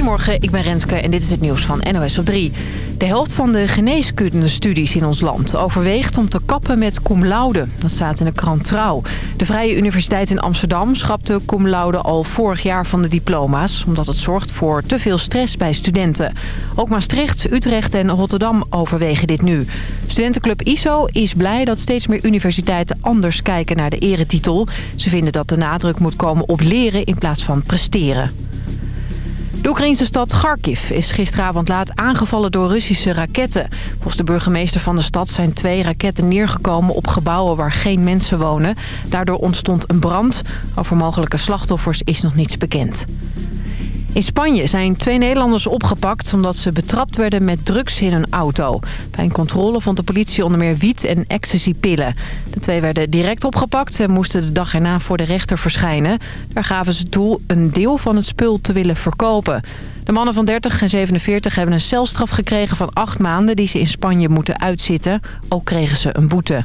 Goedemorgen, ik ben Renske en dit is het nieuws van NOS op 3. De helft van de geneeskundestudies in ons land overweegt om te kappen met cum laude. Dat staat in de krant Trouw. De Vrije Universiteit in Amsterdam schrapte cum laude al vorig jaar van de diploma's... omdat het zorgt voor te veel stress bij studenten. Ook Maastricht, Utrecht en Rotterdam overwegen dit nu. Studentenclub ISO is blij dat steeds meer universiteiten anders kijken naar de eretitel. Ze vinden dat de nadruk moet komen op leren in plaats van presteren. De Oekraïnse stad Kharkiv is gisteravond laat aangevallen door Russische raketten. Volgens de burgemeester van de stad zijn twee raketten neergekomen op gebouwen waar geen mensen wonen. Daardoor ontstond een brand. Over mogelijke slachtoffers is nog niets bekend. In Spanje zijn twee Nederlanders opgepakt omdat ze betrapt werden met drugs in hun auto. Bij een controle vond de politie onder meer wiet en ecstasypillen. De twee werden direct opgepakt en moesten de dag erna voor de rechter verschijnen. Daar gaven ze toe een deel van het spul te willen verkopen. De mannen van 30 en 47 hebben een celstraf gekregen van acht maanden die ze in Spanje moeten uitzitten. Ook kregen ze een boete.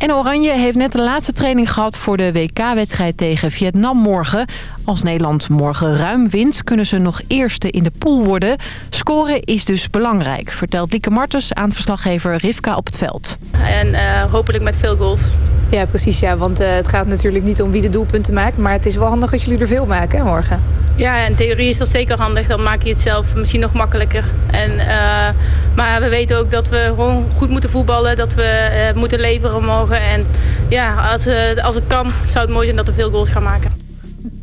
En Oranje heeft net de laatste training gehad voor de WK-wedstrijd tegen Vietnam morgen. Als Nederland morgen ruim wint, kunnen ze nog eerste in de pool worden. Scoren is dus belangrijk, vertelt Lieke Martens aan verslaggever Rivka op het veld. En uh, hopelijk met veel goals. Ja, precies. Ja, want uh, het gaat natuurlijk niet om wie de doelpunten maakt. Maar het is wel handig dat jullie er veel maken hè, morgen. Ja, in theorie is dat zeker handig. Dan maak je het zelf misschien nog makkelijker. En, uh, maar we weten ook dat we gewoon goed moeten voetballen. Dat we uh, moeten leveren morgen. En ja, als, uh, als het kan, zou het mooi zijn dat we veel goals gaan maken.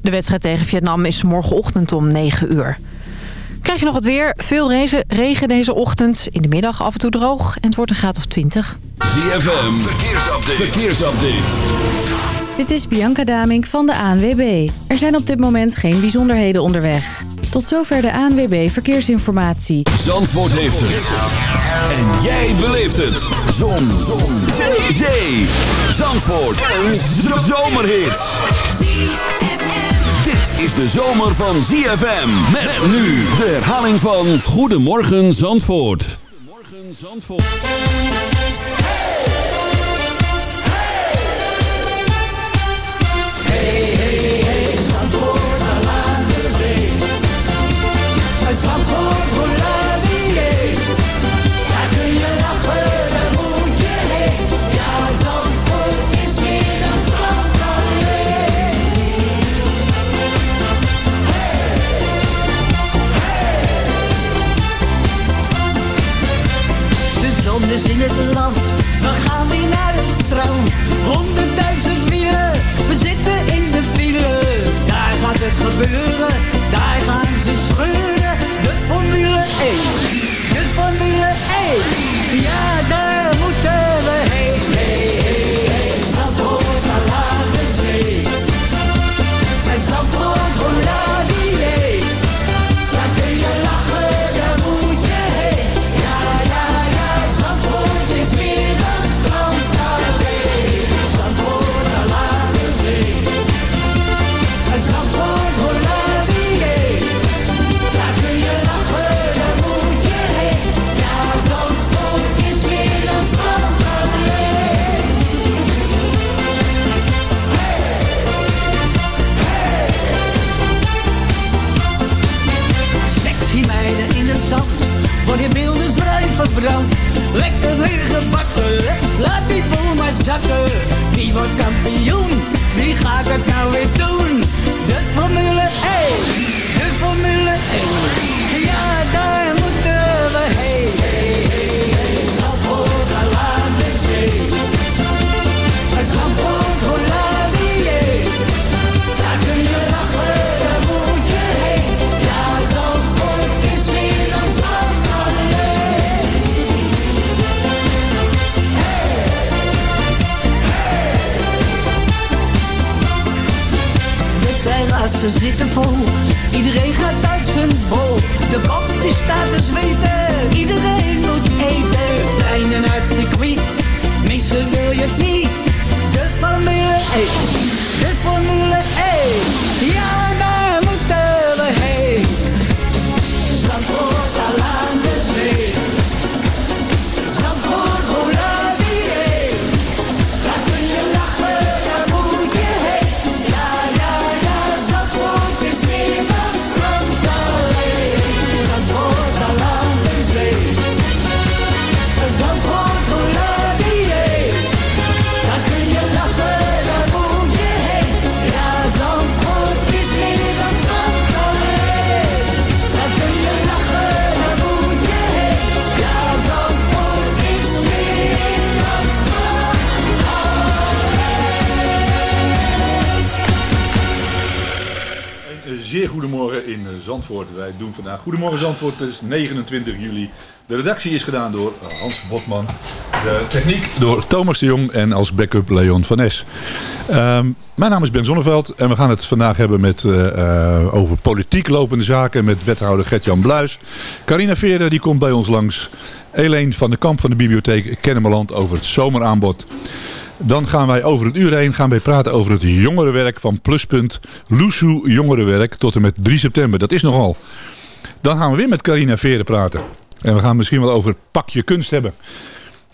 De wedstrijd tegen Vietnam is morgenochtend om 9 uur. Krijg je nog het weer? Veel regen deze ochtend. In de middag af en toe droog. En het wordt een graad of 20. ZFM, verkeersupdate. verkeersupdate. Dit is Bianca Damink van de ANWB. Er zijn op dit moment geen bijzonderheden onderweg. Tot zover de ANWB Verkeersinformatie. Zandvoort heeft het. En jij beleeft het. Zon. Zon. Zee. Zee. Zandvoort. Een zomerhit. Is de zomer van ZFM. Met nu de herhaling van Goedemorgen Zandvoort. Goedemorgen Zandvoort. Is in het land. We gaan weer naar het strand. Honderdduizend mieren, we zitten in de file. Daar gaat het gebeuren, daar gaan ze scheuren. De Formule 1, de Formule 1. Ja, daar moeten we verbrand. Lekker gebakken, laat die vol maar zakken. Wie wordt kampioen, wie gaat het nou weer doen? De Formule 1, de Formule 1. Ja, daar terrassen zitten vol, iedereen gaat uit zijn bol. De kop die staat te zweten, iedereen moet eten. Treinen uit het circuit, missen wil je niet. De Formule 1, de Formule 1. Ja, daar Zandvoort. Wij doen vandaag Goedemorgen Zandvoort, het is 29 juli. De redactie is gedaan door eh, Hans Botman. De techniek door Thomas de Jong en als backup Leon van Es. Ehm, mijn naam is Ben Zonneveld en we gaan het vandaag hebben met, eh, eh, over politiek lopende zaken met wethouder Gert-Jan Bluis. Carina Veren die komt bij ons langs. Eleen van de Kamp van de bibliotheek Kennemerland over het zomeraanbod. Dan gaan wij over het uur heen gaan wij praten over het jongerenwerk van Pluspunt Loesoe Jongerenwerk tot en met 3 september. Dat is nogal. Dan gaan we weer met Carina Veren praten. En we gaan misschien wel over pakje kunst hebben.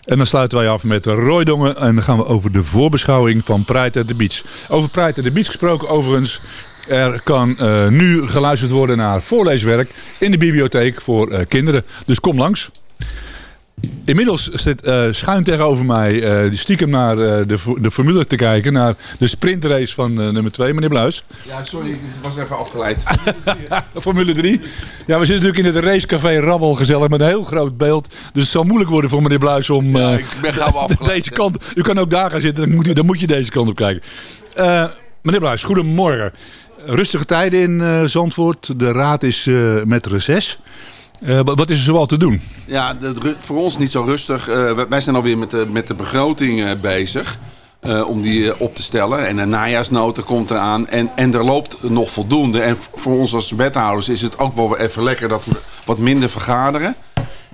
En dan sluiten wij af met Roy Dongen en dan gaan we over de voorbeschouwing van Pride at the Beach. Over Pride at the Beach gesproken overigens. Er kan eh, nu geluisterd worden naar voorleeswerk in de bibliotheek voor eh, kinderen. Dus kom langs. Inmiddels zit eh, schuin tegenover mij die stiekem naar eh, de, de formule te kijken. Naar de sprintrace van nummer 2, meneer Bluis. Ja, sorry, ik was even afgeleid. Formule 3. Ja, we zitten natuurlijk in het racecafé Rabbel gezellig met een heel groot beeld. Dus het zal moeilijk worden voor meneer Bluis om Ja, ik ben gauw afgeleid. deze kant... U kan ook daar gaan zitten, dan moet, u, dan moet je deze kant op kijken. Meneer Bluis, goedemorgen. Rustige tijden in Zandvoort. De raad is met reces. Eh, wat is er zoal te doen? Ja, voor ons niet zo rustig. Eh, wij- zijn alweer met de, met de begroting eh, bezig. om die op te stellen. En een najaarsnota komt eraan. En, en er loopt nog voldoende. En voor ons als wethouders is het ook wel even lekker dat we wat minder vergaderen.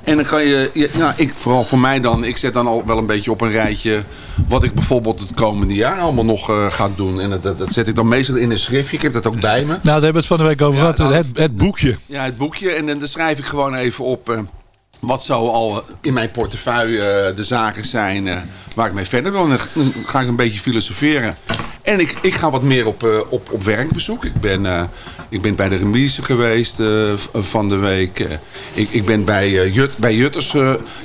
En dan kan je, je- nou, ik, vooral voor mij dan, ik zet dan al wel een beetje op een rijtje wat ik bijvoorbeeld het komende jaar allemaal nog eh, ga doen. En dat, dat, dat zet ik dan meestal in een schriftje. Ik heb dat ook bij me. Nou, daar hebben we het van de week over Ja, gehad. nou, het, het boekje. Ja, het boekje. En dan dan schrijf ik gewoon even op eh, wat zo al in mijn portefeuille eh, de zaken zijn waar ik mee verder wil. En dan ga ik een beetje filosoferen. En ik, ik ga wat meer op, eh, op, op werkbezoek. Ik ben, eh, ik ben bij de remise geweest eh, van de week. Ik, ik ben bij, Jut, bij Jutters,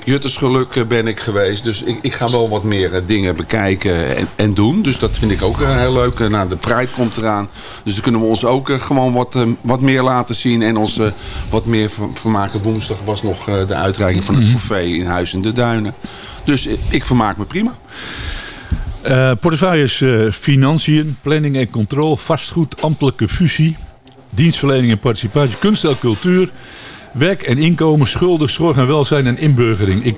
Jutters Geluk eh, ben ik geweest. Dus ik, ik ga wel wat meer dingen bekijken en, en doen. Dus dat vind ik ook heel leuk. Nou, de Pride komt eraan. Dus dan kunnen we ons ook gewoon wat, wat meer laten zien. En ons wat meer ver- vermaken. Woensdag was nog de uitreiking van het trofee in Huis in de Duinen. Dus ik vermaak me prima. Eh portefeuilles eh, financiën, planning en controle, vastgoed, ambtelijke fusie, dienstverlening en participatie, kunst en cultuur, werk en inkomen, schulden, zorg en welzijn en inburgering. Ik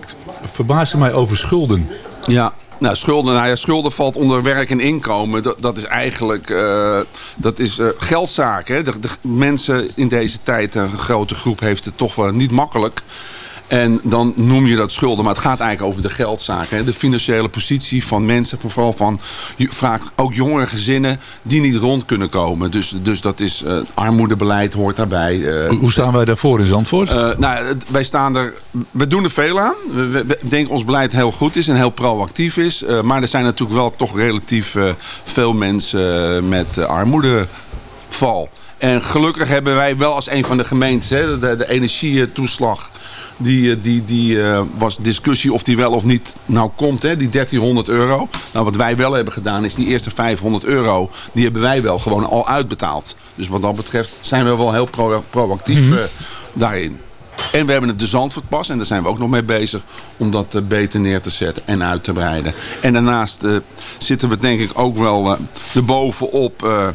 verbaasde mij over schulden. Ja, nou, schulden, nou ja, schulden valt onder werk en inkomen. Dat, dat is eigenlijk eh, dat is, geldzaken. De mensen in deze tijd, een grote groep, heeft het toch wel niet makkelijk. En dan noem je dat schulden, maar het gaat eigenlijk over de geldzaken. Hè. De financiële positie van mensen, vooral van vaak ook jongere gezinnen die niet rond kunnen komen. Dus, dus dat is eh, armoedebeleid hoort daarbij. eh, Hoe staan wij daarvoor in Zandvoort? eh, nou, wij staan er. We doen er veel aan. We, we- we denken ons beleid heel goed is en heel proactief is. Maar er zijn natuurlijk wel toch relatief veel mensen met armoedeval. En gelukkig hebben wij wel als een van de gemeentes hè, de, de energietoeslag. Die, eh, die, die eh, was discussie of die wel of niet nou komt, hè, die 1300 euro. Nou, wat wij wel hebben gedaan is die eerste 500 euro, die hebben wij wel gewoon al uitbetaald. Dus wat dat betreft zijn we wel heel pro- proactief eh, daarin. En we hebben het de Zandvoortpas en daar zijn we ook nog mee bezig om dat beter neer te zetten en uit te breiden. En daarnaast zitten we denk ik ook wel uh, erbovenop uh,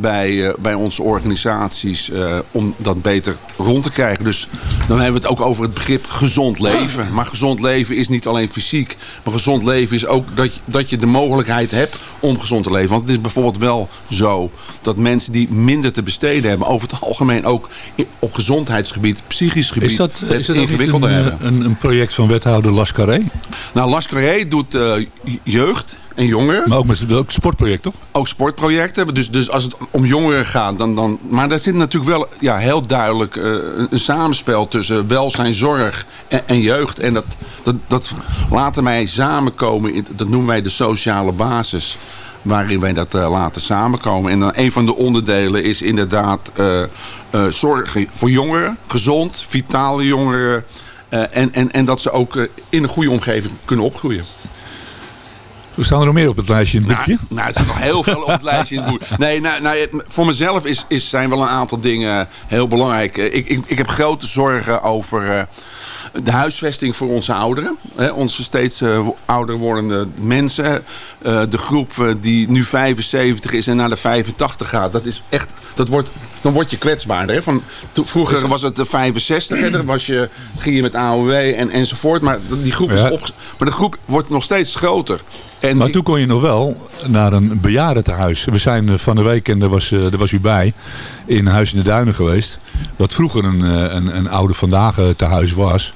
bij, uh, bij onze organisaties uh, om dat beter rond te krijgen. Dus dan hebben we het ook over het begrip gezond leven. Maar gezond leven is niet alleen fysiek, maar gezond leven is ook dat je, dat je de mogelijkheid hebt om gezond te leven. Want het is bijvoorbeeld wel zo dat mensen die minder te besteden hebben, over het algemeen ook op gezondheidsgebied, psychisch gebied, is dat, is dat ingewikkelder een, hebben. Een, een project van wethouder Lascaré? Nou, Lascaré doet uh, jeugd en jongeren. Maar ook met ook sportproject, toch? Ook sportprojecten. Dus, dus als het om jongeren gaat, dan... dan maar daar zit natuurlijk wel ja, heel duidelijk uh, een samenspel tussen welzijn, zorg en, en jeugd. En dat, dat, dat laten wij samenkomen, in, dat noemen wij de sociale basis waarin wij dat uh, laten samenkomen. En dan een van de onderdelen is inderdaad uh, uh, zorg voor jongeren, gezond, vitale jongeren. en, en, en dat ze ook in een goede omgeving kunnen opgroeien. We staan er nog meer op het lijstje in het boekje. Nou, nou, er zijn nog heel veel op het lijstje in het boek. Nee, nou, nou, voor mezelf is, is, zijn wel een aantal dingen heel belangrijk. Ik, ik, ik heb grote zorgen over eh, de huisvesting voor onze ouderen. Hè, onze steeds eh, ouder wordende mensen. Eh, de groep eh, die nu 75 is en naar de 85 gaat. Dat is echt, dat wordt, dan word je kwetsbaarder. Hè? Van, to- vroeger was het de 65, hè, dan was je, ging je met AOW en, enzovoort. Maar die groep is op, maar de groep wordt nog steeds groter. En Maar toen kon je nog wel naar een bejaardentehuis. We zijn eh, van de week, en daar was, eh, daar was u bij, in Huis in de Duinen geweest. Wat vroeger een, eh, een, een oude vandaag eh, tehuis was.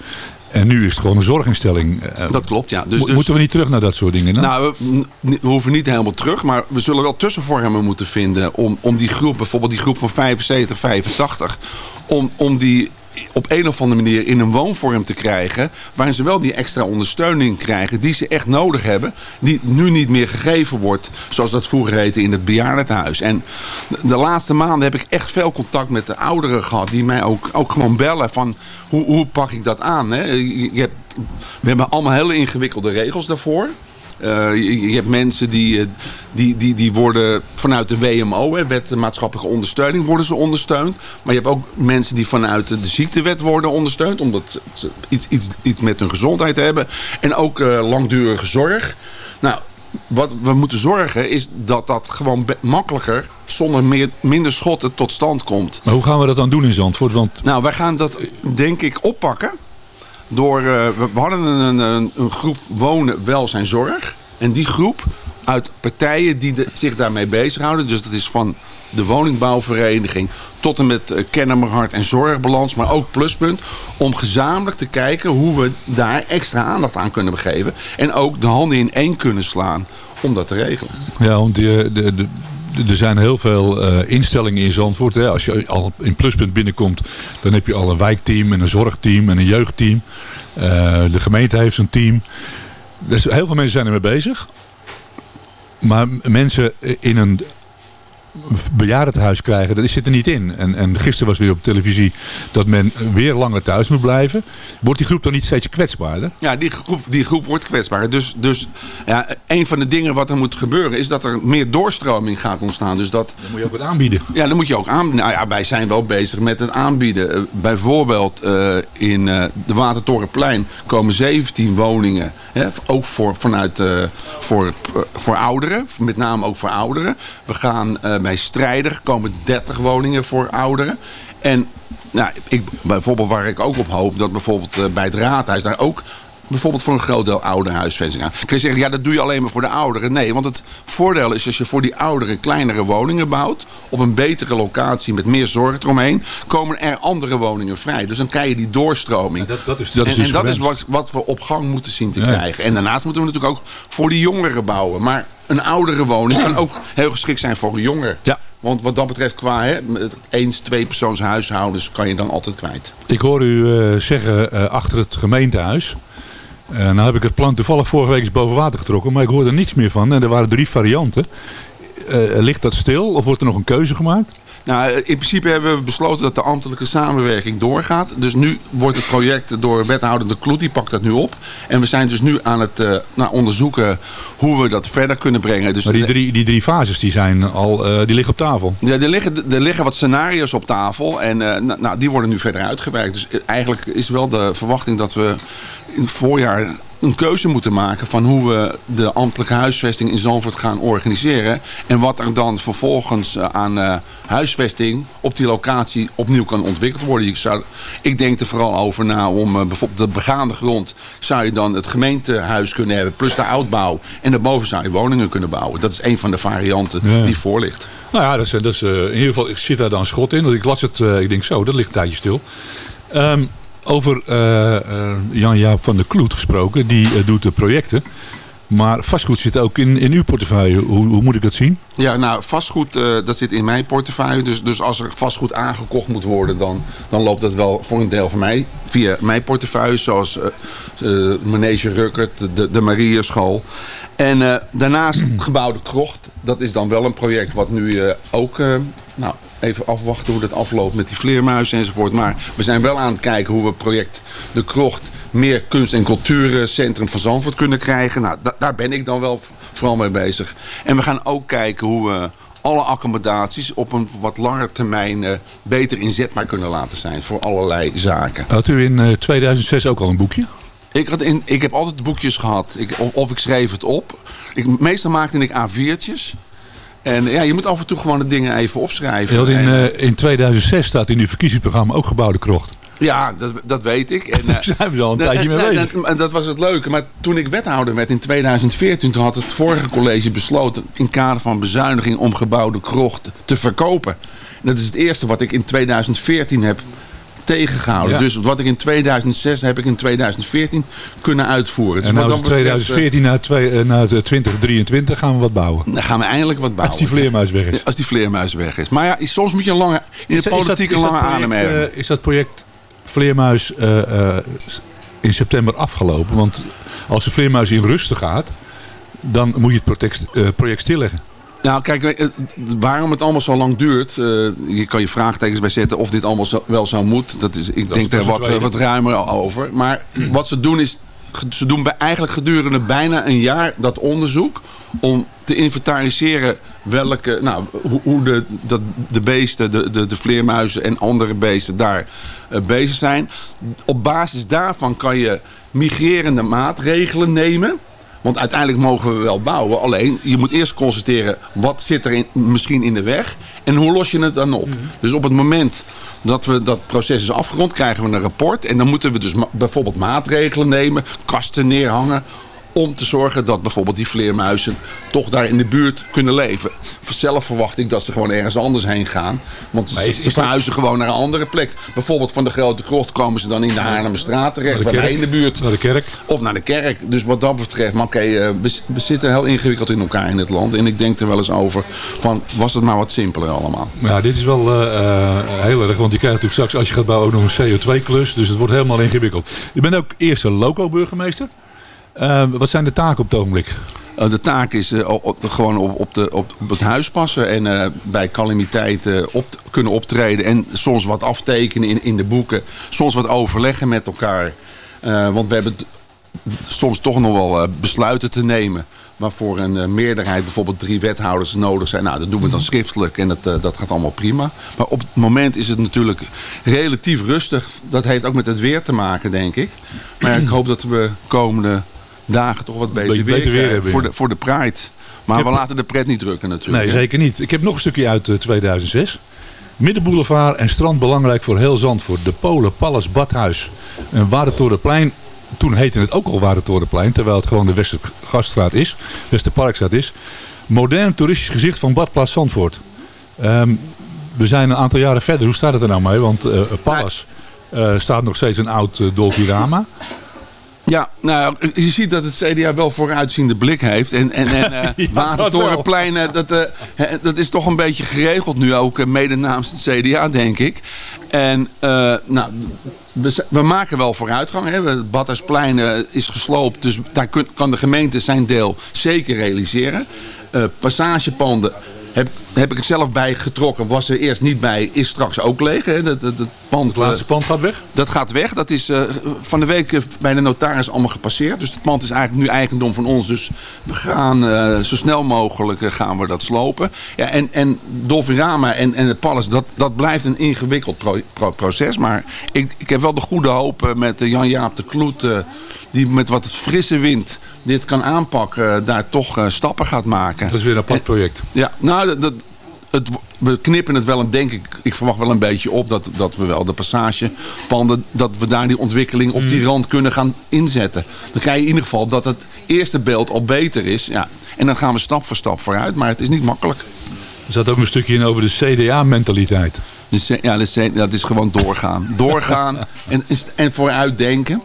En nu is het gewoon een zorginstelling. Dat klopt, ja. Dus, mo- dus, Moeten we niet terug naar dat soort dingen? dan? Nou, we hoeven niet helemaal terug, maar we zullen wel tussenvormen moeten vinden om, om die groep, bijvoorbeeld die groep van 75, 85, om, om die op een of andere manier in een woonvorm te krijgen, waarin ze wel die extra ondersteuning krijgen die ze echt nodig hebben, die nu niet meer gegeven wordt, zoals dat vroeger heette in het bejaardentehuis. En de- laatste maanden heb ik echt veel contact met de ouderen gehad, die mij ook, ook gewoon bellen van hoe, hoe pak ik dat aan. Hè? Je hebt, we hebben allemaal hele ingewikkelde regels daarvoor. Eh, je, je hebt mensen die, eh, die, die, die worden vanuit de WMO, hè, Wet Maatschappelijke Ondersteuning, worden ze ondersteund. Maar je hebt ook mensen die vanuit de ziektewet worden ondersteund, omdat ze iets, iets, iets met hun gezondheid hebben. En ook eh, langdurige zorg. Nou, wat we moeten zorgen is dat dat gewoon makkelijker, zonder meer, minder schotten, tot stand komt. Maar hoe gaan we dat dan doen in Zandvoort? Want Nou, wij gaan dat denk ik oppakken. Door, eh, we, hadden een, een, een groep wonen, welzijn, zorg. En die groep uit partijen die zich daarmee bezighouden. Dus dat is van de woningbouwvereniging tot en met uh, en Zorgbalans. Maar ook Pluspunt. Om gezamenlijk te kijken hoe we daar extra aandacht aan kunnen geven. En ook de handen in één kunnen slaan om dat te regelen. Ja, want de, de, de- er zijn heel veel eh, instellingen in Zandvoort. Hè. Als je al in pluspunt binnenkomt, dan heb je al een wijkteam en een zorgteam en een jeugdteam. Eh, de gemeente heeft een team. Dus heel veel mensen zijn ermee bezig. Maar mensen in een bejaardentehuis krijgen, dat zit er niet in. En, en gisteren was weer op televisie dat men weer langer thuis moet blijven. Wordt die groep dan niet steeds kwetsbaarder? Ja, die groep, die groep wordt kwetsbaar. Dus, dus ja, een van de dingen wat er moet gebeuren is dat er meer doorstroming gaat ontstaan. Dus dat, Dan moet je ook wat aanbieden. ja, dan moet je ook aanbieden. Nou ja, wij zijn wel bezig met het aanbieden. Eh, bijvoorbeeld eh, in eh, de Watertorenplein komen 17 woningen. Hè, ook voor, vanuit, voor, voor ouderen. Met name ook voor ouderen. We gaan bij Strijder komen 30 woningen voor ouderen. En nou, ik, bijvoorbeeld waar ik ook op hoop, dat bijvoorbeeld eh, bij het raadhuis daar ook bijvoorbeeld voor een groot deel ouderhuisvesting aan. Kun je zeggen, ja dat doe je alleen maar voor de ouderen. Nee, want het voordeel is als je voor die ouderen kleinere woningen bouwt, op een betere locatie met meer zorg eromheen, komen er andere woningen vrij. Dus dan krijg je die doorstroming. dat, dat is, dat is en dus en dat is wat, wat we op gang moeten zien te Ja. krijgen. En daarnaast moeten we natuurlijk ook voor die jongeren bouwen. Maar een oudere woning kan ook heel geschikt zijn voor een jonger. Ja. Want wat dat betreft, qua hè, eens, twee persoons huishoudens kan je dan altijd kwijt. Ik hoor u eh, zeggen eh, achter het gemeentehuis. Eh nou heb ik het plan toevallig vorige week eens boven water getrokken, maar ik hoor er niets meer van. En er waren drie varianten. Eh, ligt dat stil of wordt er nog een keuze gemaakt? Nou, in principe hebben we besloten dat de ambtelijke samenwerking doorgaat. Dus nu wordt het project door wethouder De Kloet, die pakt dat nu op. En we zijn dus nu aan het eh, nou, onderzoeken hoe we dat verder kunnen brengen. Dus Maar die drie, die drie fases die zijn al, eh, die liggen op tafel. Ja, er, liggen, er liggen wat scenario's op tafel en eh, nou, nou, die worden nu verder uitgewerkt. Dus eigenlijk is wel de verwachting dat we in het voorjaar een keuze moeten maken van hoe we de ambtelijke huisvesting in Zandvoort gaan organiseren. En wat er dan vervolgens eh, aan eh, huisvesting op die locatie opnieuw kan ontwikkeld worden. Je zou, ik denk er vooral over na om eh, bijvoorbeeld de begaande grond zou je dan het gemeentehuis kunnen hebben plus de oudbouw. En daarboven zou je woningen kunnen bouwen. Dat is een van de varianten Ja. die voor ligt. Nou ja, dat is, dat is, in ieder geval ik zit daar dan schot in. Want ik las het, ik denk zo, dat ligt een tijdje stil. Ehm, over eh, eh, Jan-Jaap van der Kloet gesproken, die eh, doet de projecten. Maar vastgoed zit ook in, in uw portefeuille. Hoe, hoe moet ik dat zien? Ja, nou, vastgoed, dat zit in mijn portefeuille. Dus, dus als er vastgoed aangekocht moet worden, dan, dan loopt dat wel voor een deel van mij. Via mijn portefeuille, zoals eh eh, Manege Ruckert, de, de Marieschool. En eh, daarnaast het gebouw De Krocht. Dat is dan wel een project wat nu ook... nou, even afwachten hoe dat afloopt met die vleermuizen enzovoort. Maar we zijn wel aan het kijken hoe we project De Krocht meer kunst- en cultuurcentrum van Zandvoort kunnen krijgen. Nou, da- daar ben ik dan wel vooral mee bezig. En we gaan ook kijken hoe we alle accommodaties op een wat langer termijn eh, beter inzetbaar kunnen laten zijn voor allerlei zaken. Had u in eh, 2006 ook al een boekje? Ik, had in, ik heb altijd boekjes gehad. Ik, of, of ik schreef het op. Ik, meestal maakte ik A4'tjes. En ja, je moet af en toe gewoon de dingen even opschrijven. In, En, eh, in 2006 staat in uw verkiezingsprogramma ook gebouwde krocht. ja, dat, dat weet ik. En, eh, Daar zijn we al een tijdje mee bezig. dat- En dat was het leuke. Maar toen ik wethouder werd in 2014, toen had het vorige college besloten in kader van bezuiniging om gebouwde krocht te verkopen. En dat is het eerste wat ik in 2014 heb tegengehouden. Ja. Dus wat ik in 2006 heb ik in 2014 kunnen uitvoeren. Dus En nou is dat het betreft, eh, 2014 naar, twee, eh, naar de 2023 gaan we wat bouwen. Dan gaan we eindelijk wat bouwen. Als die vleermuis weg is. Als die vleermuis weg is. Maar ja, soms moet je een lange, in de Is dat- is dat- politiek is een dat lange project, adem hebben. eh, is dat project Vleermuis eh, eh, in september afgelopen? Want als de Vleermuis in rusten gaat, dan moet je het project, project stilleggen. Nou, kijk, eh, waarom het allemaal zo lang duurt. eh, je kan je vraagtekens bij zetten of dit allemaal zo- wel zo moet. Dat is, ik denk er een wat, eh, wat ruimer over. Maar wat ze doen is. Ze doen bij- eigenlijk gedurende bijna een jaar dat onderzoek. Om te inventariseren welke, nou, hoe, hoe de, dat, de beesten, de, de, de vleermuizen en andere beesten daar bezig zijn. Op basis daarvan kan je migrerende maatregelen nemen. Want uiteindelijk mogen we wel bouwen. Alleen, je moet eerst constateren wat zit er in, misschien in de weg. En hoe los je het dan op. Dus op het moment dat we dat proces is afgerond, krijgen we een rapport. En dan moeten we dus ma- bijvoorbeeld maatregelen nemen. Kasten neerhangen. Om te zorgen dat bijvoorbeeld die vleermuizen toch daar in de buurt kunnen leven. Zelf verwacht ik dat ze gewoon ergens anders heen gaan. Want ze, is- ze is dat- verhuizen gewoon naar een andere plek. Bijvoorbeeld van de Grote Krocht komen ze dan in de Haarlemmerstraat terecht. Naar de Bij mij kerk. in de buurt. Naar de kerk. Of naar de kerk. Dus wat dat betreft, maar oké, eh, we, we zitten heel ingewikkeld in elkaar in het land. En ik denk er wel eens over van, was het maar wat simpeler allemaal. Ja, dit is wel eh, eh, heel erg, want je krijgt natuurlijk straks als je gaat bouwen ook nog een CO2-klus. Dus het wordt helemaal ingewikkeld. Je bent ook eerste loco-burgemeester. Eh, wat zijn de taken op het ogenblik? Eh, de taak is eh, op- gewoon op, op, de, op, op het huis passen en eh, bij calamiteiten op, kunnen optreden. En soms wat aftekenen in, in de boeken. Soms wat overleggen met elkaar. Want we hebben soms toch nog wel besluiten te nemen. Waarvoor een meerderheid, bijvoorbeeld drie wethouders nodig zijn. Nou, dat doen we dan schriftelijk en dat, dat gaat allemaal prima. Maar op het moment is het natuurlijk relatief rustig. Dat heeft ook met het weer te maken, denk ik. Maar ik hoop dat we komende dagen toch wat beter, weer, hebben, voor, de, voor de Pride. Maar we laten de pret niet drukken natuurlijk. Nee, hè. zeker niet. Ik heb nog een stukje uit eh, 2006. Middenboulevard en strand belangrijk voor heel Zandvoort. De Polen, Palace, Badhuis en Warentorenplein. Toen heette het ook al Warentorenplein, terwijl het gewoon de Westergaststraat is. Westerparkstraat is. Modern toeristisch gezicht van Badplaats Zandvoort. Ehm, we zijn een aantal jaren verder. Hoe staat het er nou mee? Want eh Palace eh, staat nog steeds een oud uh, Dolfirama. Ja, nou, je ziet dat het CDA wel vooruitziende blik heeft. En, en, en eh Ja, Watertorenplein, eh, dat, eh, hè, dat is toch een beetje geregeld nu ook. eh, mede namens het CDA, denk ik. En eh, nou, we, we maken wel vooruitgang. Hè. Het Badhuisplein eh, is gesloopt. Dus daar kun- kan de gemeente zijn deel zeker realiseren. Eh, passagepanden heb, heb ik het zelf bij getrokken. Was er eerst niet bij. Is straks ook leeg. Hè. Dat, dat, dat pand, Het laatste eh, pand gaat weg. dat gaat weg. Dat is eh, van de week eh, bij de notaris allemaal gepasseerd. Dus het pand is eigenlijk nu eigendom van ons. Dus we gaan zo snel mogelijk gaan we dat slopen. Ja, en, en Dolfirama en, en het Palace, dat, dat blijft een ingewikkeld pro- pro- proces. Maar ik, ik heb wel de goede hoop met Jan-Jaap de Kloet... die met wat frisse wind dit kan aanpakken... eh, daar toch eh, stappen gaat maken. Dat is weer een apart project. Ja, nou, dat, het, we knippen het wel een, denk ik, ik verwacht wel een beetje op dat, dat we wel de passagepanden, dat we daar die ontwikkeling op die rand kunnen gaan inzetten. Dan krijg je in ieder geval dat het eerste beeld al beter is. Ja. En dan gaan we stap voor stap vooruit, maar het is niet makkelijk. Er zat ook een stukje in over de CDA-mentaliteit. Ja, dat is, dat is gewoon doorgaan. Doorgaan en, en vooruitdenken.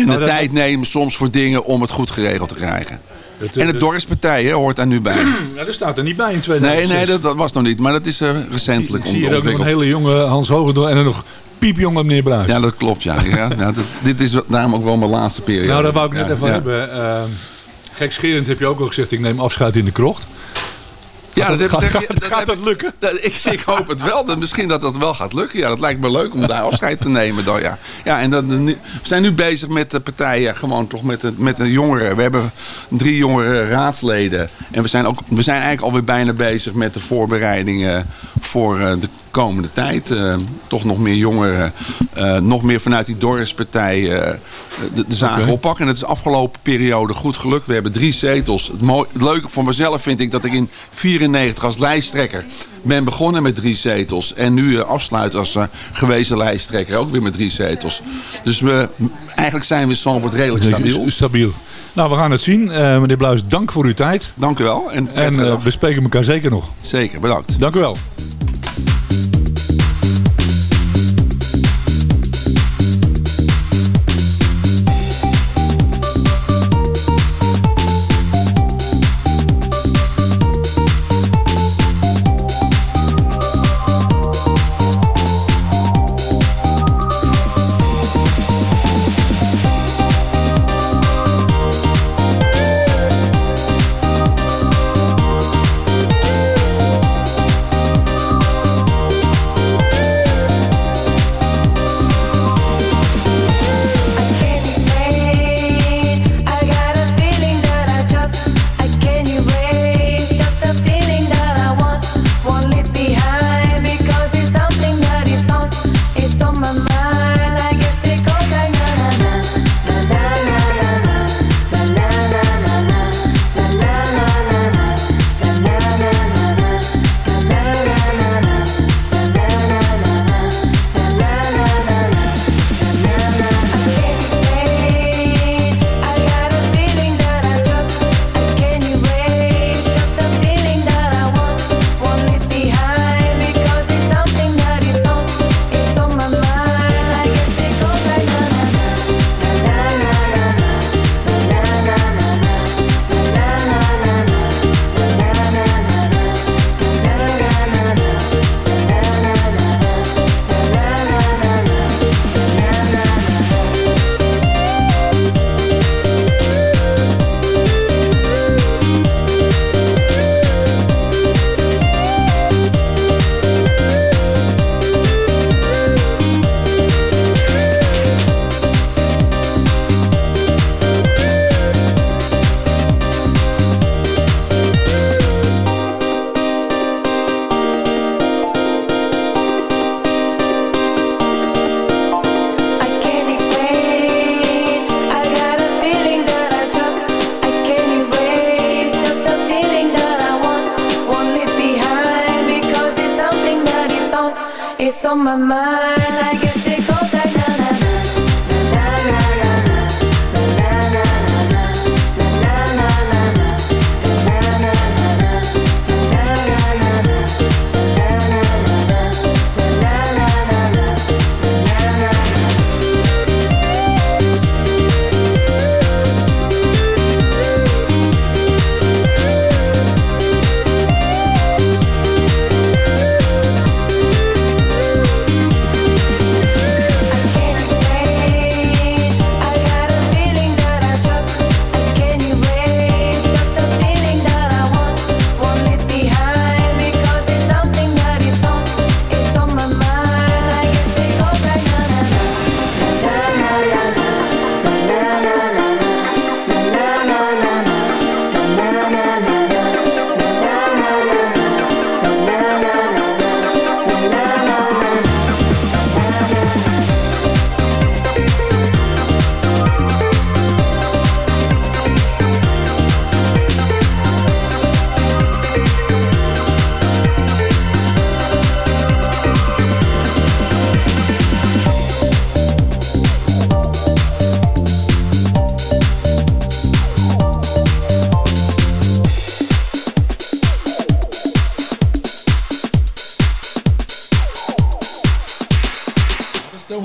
En Nou, de dat- tijd nemen soms voor dingen om het goed geregeld te krijgen. Het, En de dorpspartij hè, hoort daar nu bij. Ja, dat staat er niet bij in Nee, 2006. nee, dat, dat was nog niet. Maar dat is eh, recentelijk Zie je hier ook nog een hele jonge Hans Hogendoor en dan nog piepjonge meneer Bruis. Ja, dat klopt, ja. ja, dat, dit is daarom ook wel mijn laatste periode. nou, daar wou ik net Ja, even ja. hebben. Uh, gekscherend heb je ook al gezegd, ik neem afscheid in de krocht. Ja, dat gaat, dat- gaat, dat gaat heb dat lukken? Ik, ik hoop het wel. Dat misschien dat dat wel gaat lukken. Ja, dat lijkt me leuk om daar afscheid te nemen dan. Ja, ja en dan, nu- we zijn nu bezig met de partijen, gewoon toch met de, met de jongeren. We hebben drie jongere raadsleden. En we zijn, ook, we zijn eigenlijk alweer bijna bezig met de voorbereidingen voor eh, de komende tijd. Eh, toch nog meer jongeren, eh, nog meer vanuit die Doris-partij eh, de, de zaken Oké. oppakken. En het is de afgelopen periode goed gelukt. We hebben drie zetels. Het, mooi, het leuke voor mezelf vind ik dat ik in 94 als lijsttrekker ben begonnen met drie zetels. En nu eh, afsluit als eh, gewezen lijsttrekker ook weer met drie zetels. Dus we, eigenlijk zijn we Zandvoort redelijk stabiel. Stabiel. Nou, we gaan het zien. Eh, meneer Bluis, dank voor uw tijd. Dank u wel. En, En eh, we spreken elkaar zeker nog. Zeker, bedankt. Dank u wel.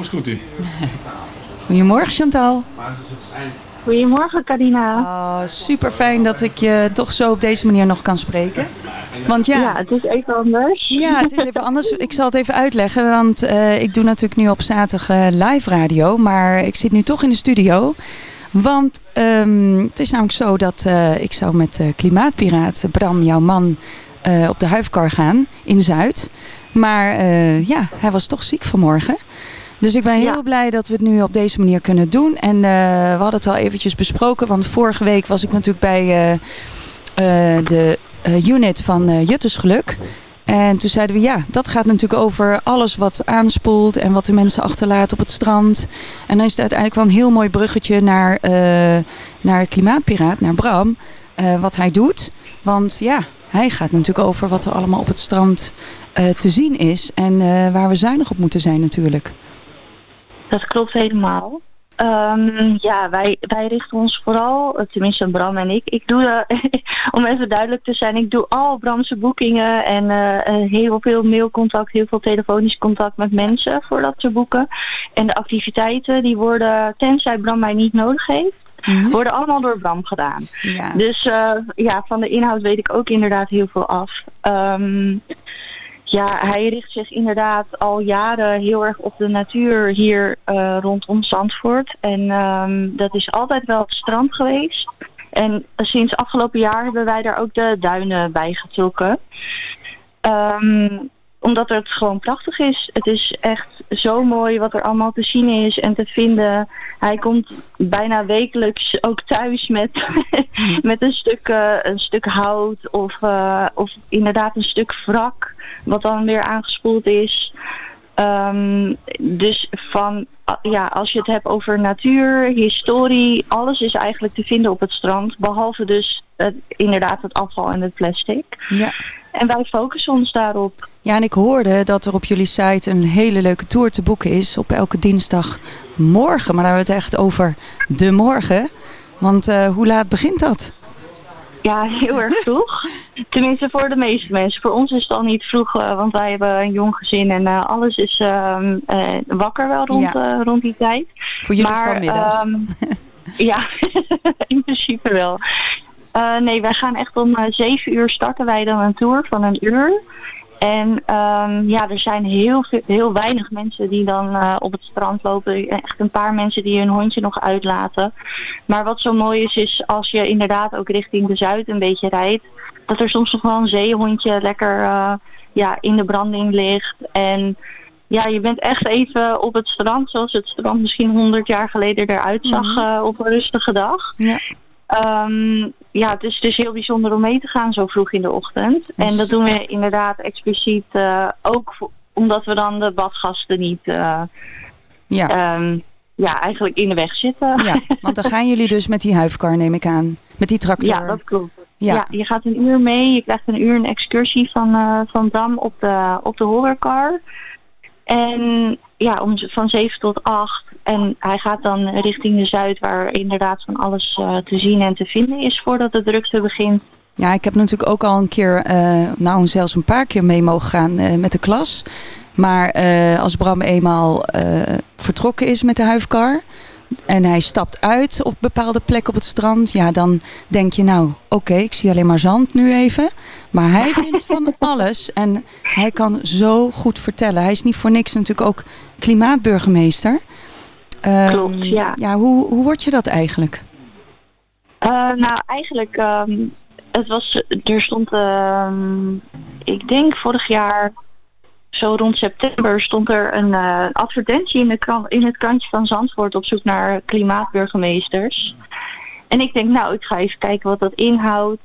Thomas goed in. Goedemorgen Chantal. Goedemorgen, Carina. Oh, super fijn dat ik je toch zo op deze manier nog kan spreken. Want ja, Ja, het is even anders. ja, het is even anders. Ik zal het even uitleggen, want eh, ik doe natuurlijk nu op zaterdag eh, live radio, maar ik zit nu toch in de studio. Want ehm, het is namelijk zo dat eh, ik zou met eh, Klimaatpiraat Bram, jouw man, eh, op de huifkar gaan in Zuid. Maar eh, ja, hij was toch ziek vanmorgen. Dus ik ben heel blij dat we het nu op deze manier kunnen doen. En eh, we hadden het al eventjes besproken. Want vorige week was ik natuurlijk bij eh, eh, de unit van Juttesgeluk. En toen zeiden we ja, dat gaat natuurlijk over alles wat aanspoelt en wat de mensen achterlaten op het strand. En dan is het uiteindelijk wel een heel mooi bruggetje naar, eh, naar Klimaatpiraat, naar Bram, wat hij doet. Want ja, hij gaat natuurlijk over wat er allemaal op het strand te zien is en waar we zuinig op moeten zijn natuurlijk. Dat klopt helemaal. Ehm, ja, wij, wij richten ons vooral, tenminste Bram en ik, ik doe, eh, om even duidelijk te zijn, ik doe al Bramse boekingen en eh, eh, heel veel mailcontact, heel veel telefonisch contact met mensen voordat ze boeken. En de activiteiten die worden, tenzij Bram mij niet nodig heeft, worden allemaal door Bram gedaan. Ja. Dus ja, van de inhoud weet ik ook inderdaad heel veel af. Ehm, ja, hij richt zich inderdaad al jaren heel erg op de natuur hier eh, rondom Zandvoort. En ehm, dat is altijd wel het strand geweest. En sinds afgelopen jaar hebben wij daar ook de duinen bij getrokken. Ehm, omdat het gewoon prachtig is. Het is echt zo mooi wat er allemaal te zien is en te vinden. Hij komt bijna wekelijks ook thuis met, met een, stuk, eh, een stuk hout of, eh, of inderdaad een stuk wrak. Wat dan weer aangespoeld is. Ehm, dus van, ah, ja, als je het hebt over natuur, historie, alles is eigenlijk te vinden op het strand. Behalve dus het, inderdaad het afval en het plastic. Ja. En wij focussen ons daarop. Ja, en ik hoorde dat er op jullie site een hele leuke tour te boeken is op elke dinsdag morgen. Maar dan hebben we het echt over de morgen. Want eh, hoe laat begint dat? Ja, heel erg vroeg. Tenminste voor de meeste mensen. Voor ons is het al niet vroeg, eh, want wij hebben een jong gezin en eh, alles is ehm, eh, wakker wel rond, Ja. rond die tijd. Voor jullie is het al middag. ehm, ja, in principe wel. Eh, nee, wij gaan echt om eh, zeven uur starten wij dan een tour van een uur. En ehm, ja, er zijn heel, veel, heel weinig mensen die dan eh, op het strand lopen. Echt een paar mensen die hun hondje nog uitlaten. Maar wat zo mooi is, is als je inderdaad ook richting de Zuid een beetje rijdt. Dat er soms nog wel een zeehondje lekker ja, in de branding ligt. En ja, je bent echt even op het strand zoals het strand misschien 100 jaar geleden eruit zag Mhm. op een rustige dag. Ja. Ehm, ja, het is dus heel bijzonder om mee te gaan zo vroeg in de ochtend. Dus- En dat doen we inderdaad expliciet eh, ook voor- omdat we dan de badgasten niet eh, Ja. ehm, ja, eigenlijk in de weg zitten. Ja, want dan gaan jullie dus met die huifkar, neem ik aan. Met die tractor. Ja, dat klopt. Ja. Ja. je gaat een uur mee. Je krijgt een uur een excursie van, eh van Dam op de, op de hovercar. En ja, om, van 7 tot 8. En hij gaat dan richting de Zuid, waar inderdaad van alles eh, te zien en te vinden is voordat de drukte begint. Ja, ik heb natuurlijk ook al een keer, eh, nou zelfs een paar keer mee mogen gaan eh, met de klas. Maar als Bram eenmaal vertrokken is met de huifkar en hij stapt uit op bepaalde plekken op het strand, ja, dan denk je nou, oké, ik zie alleen maar zand nu even. Maar hij vindt van alles en hij kan zo goed vertellen. Hij is niet voor niks natuurlijk ook klimaatburgemeester. Ehm, Klopt, ja. Ja, hoe, hoe word je dat eigenlijk? Eh, nou, eigenlijk, ehm, het was, er stond, ehm, ik denk vorig jaar, zo rond september, stond er een eh, advertentie in, de krant, in het krantje van Zandvoort op zoek naar klimaatburgemeesters. En ik denk, nou, ik ga even kijken wat dat inhoudt.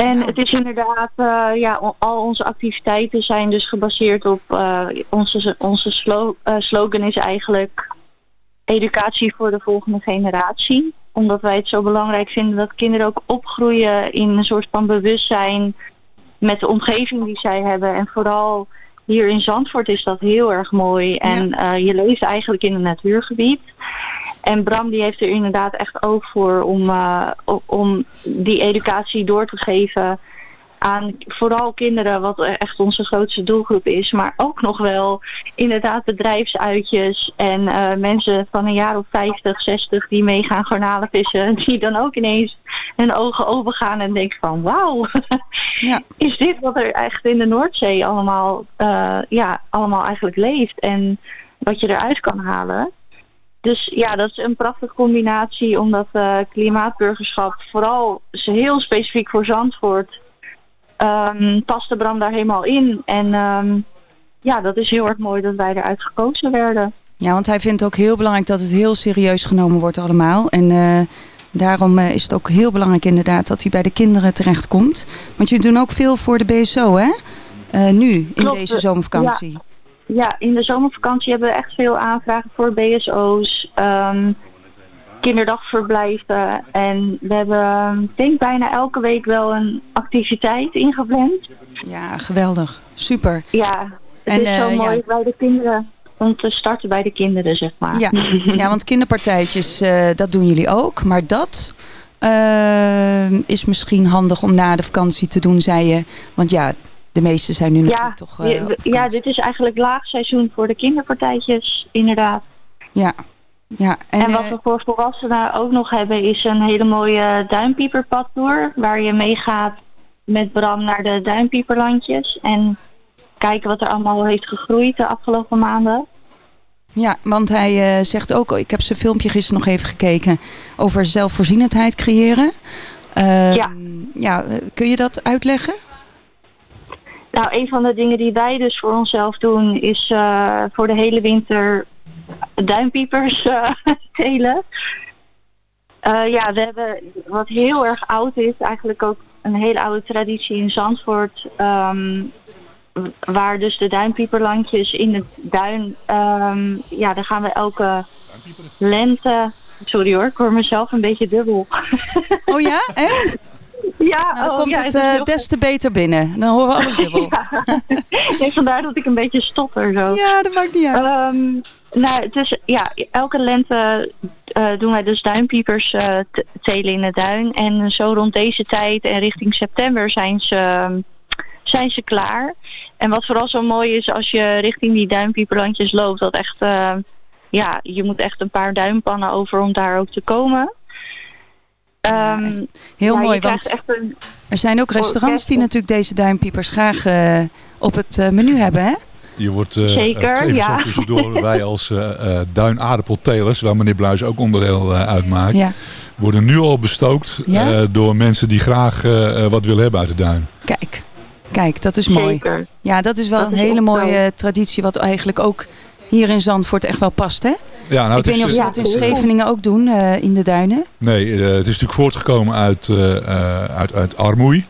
En het is inderdaad, eh, ja, al onze activiteiten zijn dus gebaseerd op, eh, onze, onze slo- eh, slogan is eigenlijk educatie voor de volgende generatie. Omdat wij het zo belangrijk vinden dat kinderen ook opgroeien in een soort van bewustzijn met de omgeving die zij hebben. En vooral hier in Zandvoort is dat heel erg mooi. En je leeft eigenlijk in een natuurgebied. En Bram die heeft er inderdaad echt oog voor om, eh, om die educatie door te geven aan vooral kinderen, wat echt onze grootste doelgroep is. Maar ook nog wel inderdaad bedrijfsuitjes en eh, mensen van een jaar of 50, 60 die mee gaan garnalen vissen. Die dan ook ineens hun ogen open gaan en denken van wauw, Ja. is dit wat er echt in de Noordzee allemaal, eh, ja, allemaal eigenlijk leeft en wat je eruit kan halen. Dus ja, dat is een prachtige combinatie omdat eh, klimaatburgerschap vooral heel specifiek voor Zandvoort ehm, paste Bram daar helemaal in. En ehm, ja, dat is heel erg mooi dat wij eruit gekozen werden. Ja, want hij vindt ook heel belangrijk dat het heel serieus genomen wordt allemaal. En eh, daarom eh, is het ook heel belangrijk inderdaad dat hij bij de kinderen terechtkomt. Want jullie doen ook veel voor de BSO, hè? Nu, in Klopt, deze zomervakantie. Ja, in de zomervakantie hebben we echt veel aanvragen voor BSO's, ehm, kinderdagverblijven. En we hebben, ik denk bijna elke week wel een activiteit ingepland. Ja, geweldig. Super. Ja, het En, is zo eh, mooi ja. bij de kinderen, om te starten bij de kinderen, zeg maar. Ja, ja want kinderpartijtjes, eh, dat doen jullie ook. Maar dat eh, is misschien handig om na de vakantie te doen, zei je. Want ja, de meeste zijn nu natuurlijk Ja, toch... eh, ja, dit is eigenlijk laagseizoen voor de kinderpartijtjes, inderdaad. Ja, ja. En, En, wat eh, we voor volwassenen ook nog hebben is een hele mooie duimpieperpadtour. Waar je meegaat met Bram naar de duimpieperlandjes. En kijken wat er allemaal heeft gegroeid de afgelopen maanden. Ja, want hij eh, zegt ook, ik heb zijn filmpje gisteren nog even gekeken, over zelfvoorzienendheid creëren. Eh, Ja. ja, kun je dat uitleggen? Nou, een van de dingen die wij dus voor onszelf doen is eh, voor de hele winter duimpiepers eh, telen. Eh, ja, we hebben wat heel erg oud is, eigenlijk ook een hele oude traditie in Zandvoort. ehm, waar dus de duimpieperlandjes in de duin, ehm, ja, daar gaan we elke lente... Sorry hoor, ik hoor mezelf een beetje dubbel. Oh ja, echt? Ja, Nou, dan oh, komt ja, het is eh, des te beter binnen. Dan horen we alles dubbel. Nee, vandaar dat ik een beetje stotter zo. Ja, dat maakt niet uit. Ehm, nou, het is, ja, elke lente eh, doen wij dus duimpiepers eh, t- telen in de duin. En zo rond deze tijd en richting september zijn ze, zijn ze klaar. En wat vooral zo mooi is als je richting die duimpieperlandjes loopt, dat echt, ja, je moet echt een paar duimpannen over om daar ook te komen. Ehm, Heel ja, mooi, want echt een, er zijn ook restaurants die natuurlijk deze duimpiepers graag eh, op het eh, menu hebben, hè? Je wordt eh Zeker, even ja. zo tussendoor. Wij als eh eh duinaardappeltelers, waar meneer Bluis ook onderdeel uitmaakt, Ja. worden nu al bestookt Ja? eh, door mensen die graag wat willen hebben uit de duin. Kijk, kijk, dat is mooi. Zeker. Ja, dat is wel Dat een is hele mooie traditie wat eigenlijk ook hier in Zandvoort echt wel past, hè? Ja, nou, ik het weet is, niet of ze eh, dat in Scheveningen ook doen, eh, in de duinen. Nee, eh, het is natuurlijk voortgekomen uit, eh, eh, uit, uit armoei.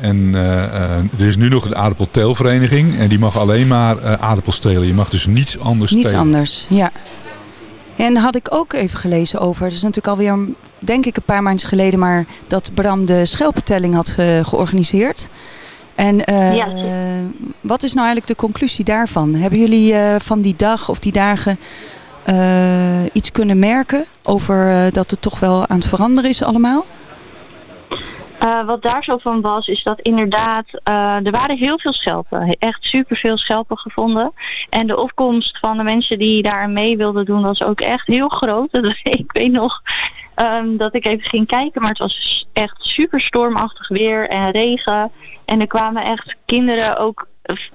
En er is nu nog een aardappelteelvereniging. En die mag alleen maar eh, aardappels telen. Je mag dus niets anders Niets telen. anders, ja. En had ik ook even gelezen over, het is natuurlijk alweer, denk ik, een paar maanden geleden, maar dat Bram de schelpentelling had ge- georganiseerd. En eh, Ja. wat is nou eigenlijk de conclusie daarvan? Hebben jullie eh, van die dag of die dagen iets kunnen merken over eh, dat het toch wel aan het veranderen is allemaal? Eh, wat daar zo van was, is dat inderdaad, eh, er waren heel veel schelpen. Echt superveel schelpen gevonden. En de opkomst van de mensen die daar mee wilden doen was ook echt heel groot. Ik weet nog ehm, dat ik even ging kijken, maar het was echt super stormachtig weer en regen. En er kwamen echt kinderen ook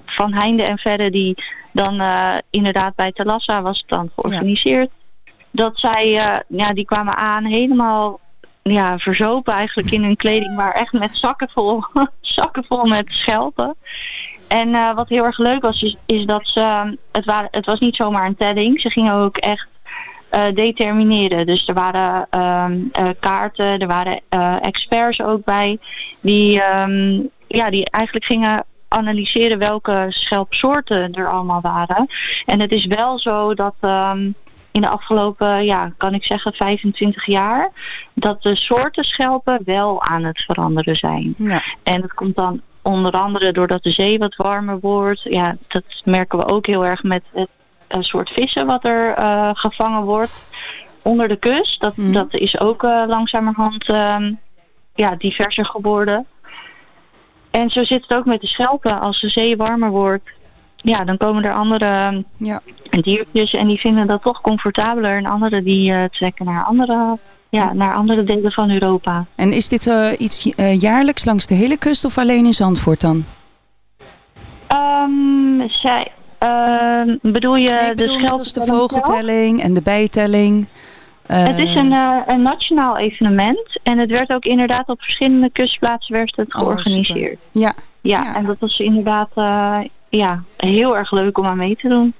van heinde en verre die dan eh, inderdaad bij Talassa was het dan georganiseerd. Dat zij, eh, ja, die kwamen aan helemaal ja, verzopen eigenlijk in hun kleding, maar echt met zakken vol, zakken vol met schelpen. En eh, wat heel erg leuk was, is, is dat ze, het, waren, het was niet zomaar een telling, ze gingen ook echt eh, determineren. Dus er waren ehm, eh, kaarten, er waren experts ook bij, die, ehm, ja, die eigenlijk gingen analyseren welke schelpsoorten er allemaal waren. En het is wel zo dat ehm, in de afgelopen, ja, kan ik zeggen, 25 jaar, dat de soorten schelpen wel aan het veranderen zijn. Ja. En dat komt dan onder andere doordat de zee wat warmer wordt. Ja, dat merken we ook heel erg met het een soort vissen wat er eh, gevangen wordt onder de kust. Dat, Mhm. dat is ook eh, langzamerhand ehm, ja, diverser geworden. En zo zit het ook met de schelpen. Als de zee warmer wordt, ja, dan komen er andere ehm, Ja. diertjes en die vinden dat toch comfortabeler. En andere die eh, trekken naar andere, ja, naar andere delen van Europa. En is dit eh, iets eh, jaarlijks langs de hele kust of alleen in Zandvoort dan? Ehm, zij, ehm, bedoel je Nee, de net als de vogeltelling en de bijtelling. Het is een, eh, een nationaal evenement en het werd ook inderdaad op verschillende kustplaatsen werd het Oh, georganiseerd. Ja. Ja, en dat was inderdaad eh, ja, heel erg leuk om aan mee te doen.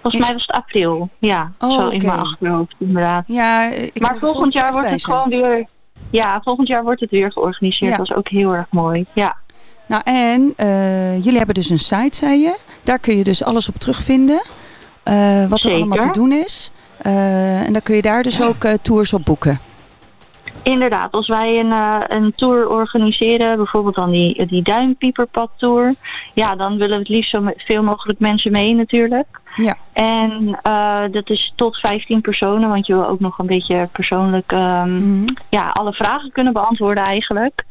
Volgens mij was het april. Ja, Oh, zo in mijn achterhoofd inderdaad. Ja, ik maar volgend jaar wordt het zijn. gewoon weer... Ja, volgend jaar wordt het weer georganiseerd. Ja. Dat is ook heel erg mooi. Ja. Nou, en eh, jullie hebben dus een site, zei je. Daar kun je dus alles op terugvinden. wat er allemaal te doen is. Eh, en dan kun je daar dus ook eh, tours op boeken. Inderdaad, als wij een, eh, een tour organiseren, bijvoorbeeld dan die, die duimpieperpad tour, ja, dan willen we het liefst zo veel mogelijk mensen mee natuurlijk. Ja. En eh, dat is tot 15 personen, want je wil ook nog een beetje persoonlijk ehm, ja, alle vragen kunnen beantwoorden eigenlijk.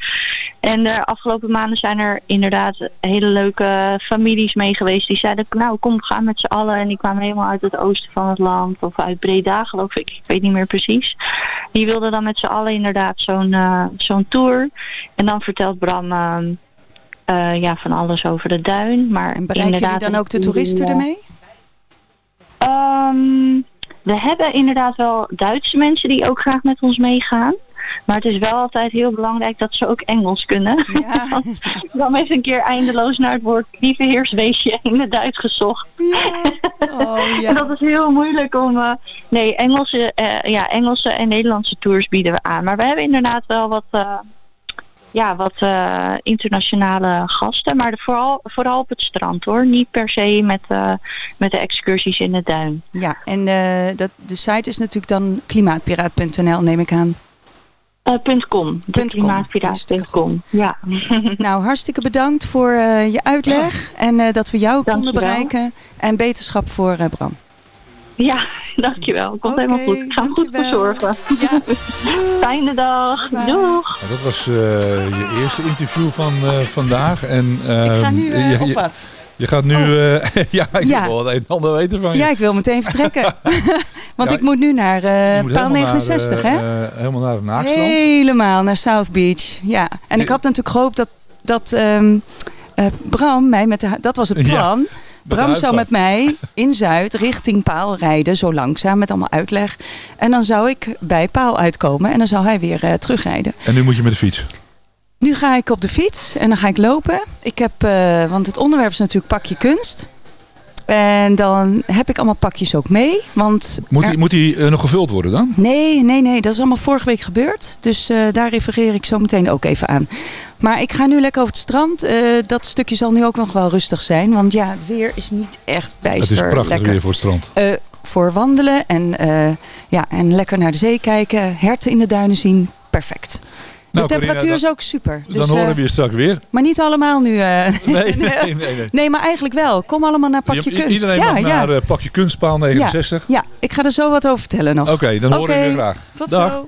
En de afgelopen maanden zijn er inderdaad hele leuke families mee geweest. Die zeiden, nou kom, we gaan met z'n allen. En die kwamen helemaal uit het oosten van het land. Of uit Breda geloof ik, ik weet niet meer precies. Die wilden dan met z'n allen inderdaad zo'n eh, zo'n tour. En dan vertelt Bram ehm, eh, ja, van alles over de duin. Maar En bereiken jullie dan ook de die, toeristen eh, ermee? Ehm, we hebben inderdaad wel Duitse mensen die ook graag met ons meegaan. Maar het is wel altijd heel belangrijk dat ze ook Engels kunnen. Want Dan heeft een keer eindeloos naar het woord lieveheersweesje in het Duits gezocht. Oh, En dat is heel moeilijk om... eh, nee, Engelse, eh, ja, Engelse en Nederlandse tours bieden we aan. Maar we hebben inderdaad wel wat... eh, ja, wat eh, internationale gasten. Maar vooral, vooral op het strand hoor. Niet per se met, eh, met de excursies in de duin. Ja, en eh, dat, de site is natuurlijk dan klimaatpiraat.nl, neem ik aan. Punt .com. De klimaatpiraat.com. Ja. Nou, hartstikke bedankt voor je uitleg en dat we jou konden bereiken. En beterschap voor Bram. Ja, dankjewel. Komt helemaal goed. Ik ga er goed voor zorgen. Fijne dag. Doeg. Nou, dat was eh, je eerste interview van eh, vandaag. En, Ik ga ehm, nu eh, je- op pad. Je gaat nu... eh, ja, ik Ja. wil wel het een en ander weten van je. Ja, ik wil meteen vertrekken. Want Ja, ik moet nu naar eh, moet paal helemaal 69, naar, hè? helemaal naar het Naakstrand. Helemaal naar South Beach. Ja, en ik had natuurlijk gehoopt dat, dat ehm, eh, Bram mij met de... Dat was het plan. Bram zou met mij in Zuid richting Paal rijden, zo langzaam, met allemaal uitleg. En dan zou ik bij Paal uitkomen en dan zou hij weer eh, terugrijden. En nu moet je met de fiets. Nu ga ik op de fiets en dan ga ik lopen. Ik heb, eh, want het onderwerp is natuurlijk pakje kunst. En dan heb ik allemaal pakjes ook mee. Want Moet er- die, moet die eh, nog gevuld worden dan? Nee, nee, nee. Dat is allemaal vorige week gebeurd. Dus daar refereer ik zo meteen ook even aan. Maar ik ga nu lekker over het strand. Eh, dat stukje zal nu ook nog wel rustig zijn. Want ja, het weer is niet echt bijster Het is prachtig lekker. weer voor het strand. Eh, voor wandelen en, eh, ja, en lekker naar de zee kijken. Herten in de duinen zien. Perfect. Nou, de temperatuur Corina, is ook super. Dan Dus, horen eh, we je straks weer. Maar niet allemaal nu. Nee, nee, nee. nee. Nee, maar eigenlijk wel. Kom allemaal naar Pakje Kunst. Iedereen ja, mag ja. naar Pakje Kunstpaal 69. Ja, ja, ik ga er zo wat over vertellen nog. Oké, dan horen we je graag. Tot Dag. zo.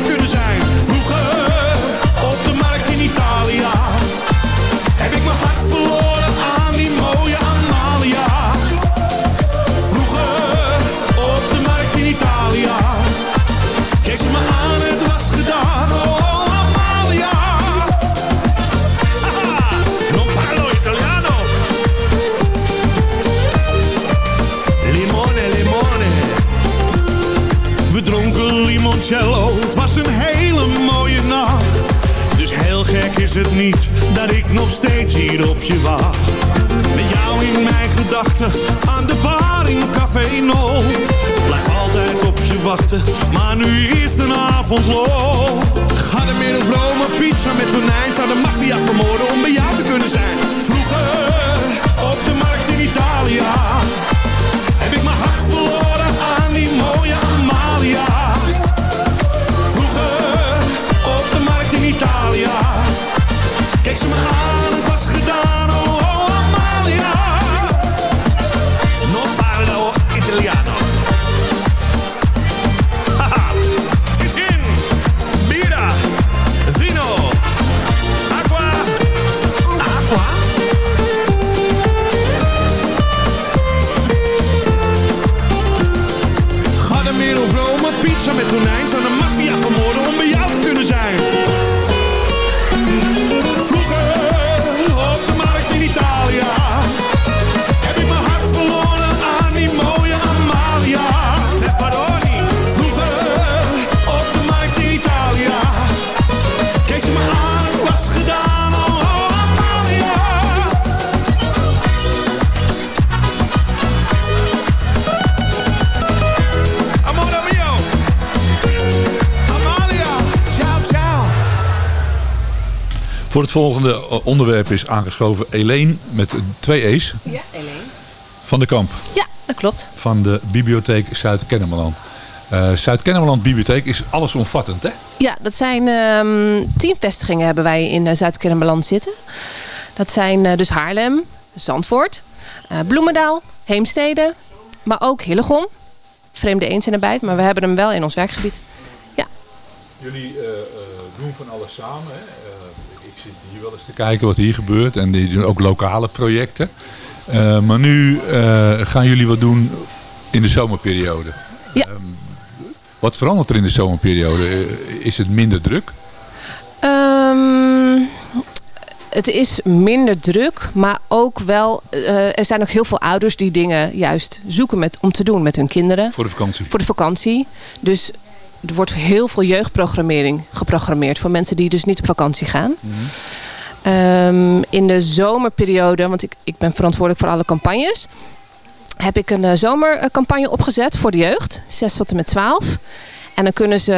is het niet dat ik nog steeds hier op je wacht. Met jou in mijn gedachten aan de bar in Café No. Blijf altijd op je wachten, maar nu is de avond low. Ga de midden Rome, pizza met tonijn. Zou de maffia vermoorden het volgende eh, onderwerp is aangeschoven Eleen met twee E's Ja, Elaine. van de Kamp. Ja, dat klopt. Van de bibliotheek Zuid-Kennemerland. Eh Zuid-Kennemerland Bibliotheek is allesomvattend, hè? Ja, dat zijn ehm tien vestigingen hebben wij in uh, Zuid-Kennemerland zitten. Dat zijn eh, dus Haarlem, Zandvoort, eh, Bloemendaal, Heemstede, maar ook Hillegom. Vreemde eens zijn erbij, maar we hebben hem wel in ons werkgebied. Jullie eh, eh, doen van alles samen. Hè? Wel eens te kijken wat hier gebeurt. En die doen ook lokale projecten. Eh, maar nu eh, gaan jullie wat doen in de zomerperiode. Ja. Ehm, wat verandert er in de zomerperiode? Eh, is het minder druk? Ehm, het is minder druk, maar ook wel... er zijn ook heel veel ouders die dingen juist zoeken met, om te doen met hun kinderen. Voor de vakantie? Voor de vakantie. Dus er wordt heel veel jeugdprogrammering geprogrammeerd voor mensen die dus niet op vakantie gaan. Ehm, in de zomerperiode, want ik, ik ben verantwoordelijk voor alle campagnes, heb ik een eh, zomercampagne opgezet voor de jeugd, 6 tot en met 12. En dan kunnen ze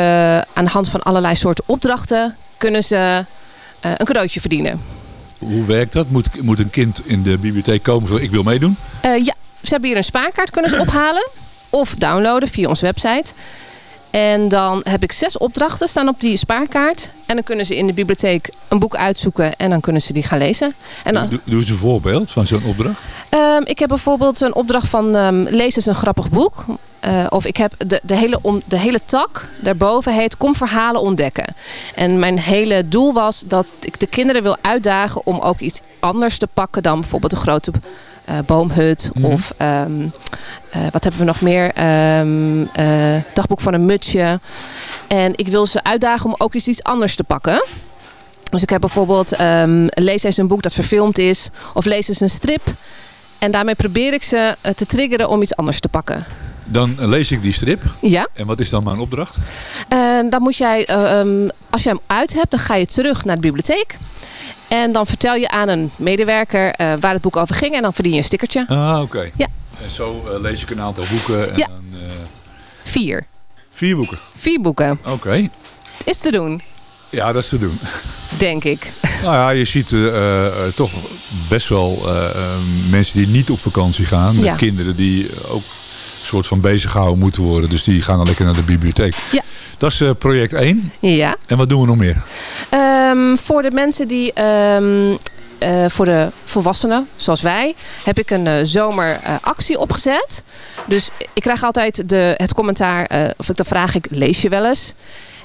aan de hand van allerlei soorten opdrachten kunnen ze eh, een cadeautje verdienen. Hoe werkt dat? Moet, moet een kind in de bibliotheek komen van ik wil meedoen? Eh, ja, ze hebben hier een spaarkaart kunnen ze ophalen of downloaden via onze website. En dan heb ik zes opdrachten staan op die spaarkaart. En dan kunnen ze in de bibliotheek een boek uitzoeken en dan kunnen ze die gaan lezen. En dan, Doe, doe eens een voorbeeld van zo'n opdracht. Ehm, ik heb bijvoorbeeld een opdracht van ehm, lees eens een grappig boek. Eh, of ik heb de, de, hele om, de hele tak daarboven heet Kom verhalen ontdekken. En mijn hele doel was dat ik de kinderen wil uitdagen om ook iets anders te pakken dan bijvoorbeeld een grote eh, boomhut. Mhm. Of ehm, eh, wat hebben we nog meer? Ehm, eh, dagboek van een mutsje. En ik wil ze uitdagen om ook eens iets anders te pakken. Dus ik heb bijvoorbeeld ehm, lees eens een boek dat verfilmd is. Of lees eens een strip. En daarmee probeer ik ze te triggeren om iets anders te pakken. Dan lees ik die strip. Ja. En wat is dan mijn opdracht? Dan moet jij, als je hem uit hebt, dan ga je terug naar de bibliotheek. En dan vertel je aan een medewerker eh, waar het boek over ging. En dan verdien je een stickertje. Ah, oké. Ja. En zo eh, lees ik een aantal boeken. En Ja. dan, eh, Vier. vier boeken. Vier boeken. Oké. Is te doen, Ja, dat is te doen. denk ik. Nou ja, je ziet toch best wel mensen die niet op vakantie gaan. Met Ja. kinderen die ook een soort van bezig gehouden moeten worden. Dus die gaan dan lekker naar de bibliotheek. Ja. Dat is eh, project 1. Ja. En wat doen we nog meer? Ehm, voor de mensen die, ehm, eh, voor de volwassenen zoals wij, heb ik een eh, zomeractie opgezet. Dus ik krijg altijd de, het commentaar, of ik, dan vraag ik, lees je wel eens?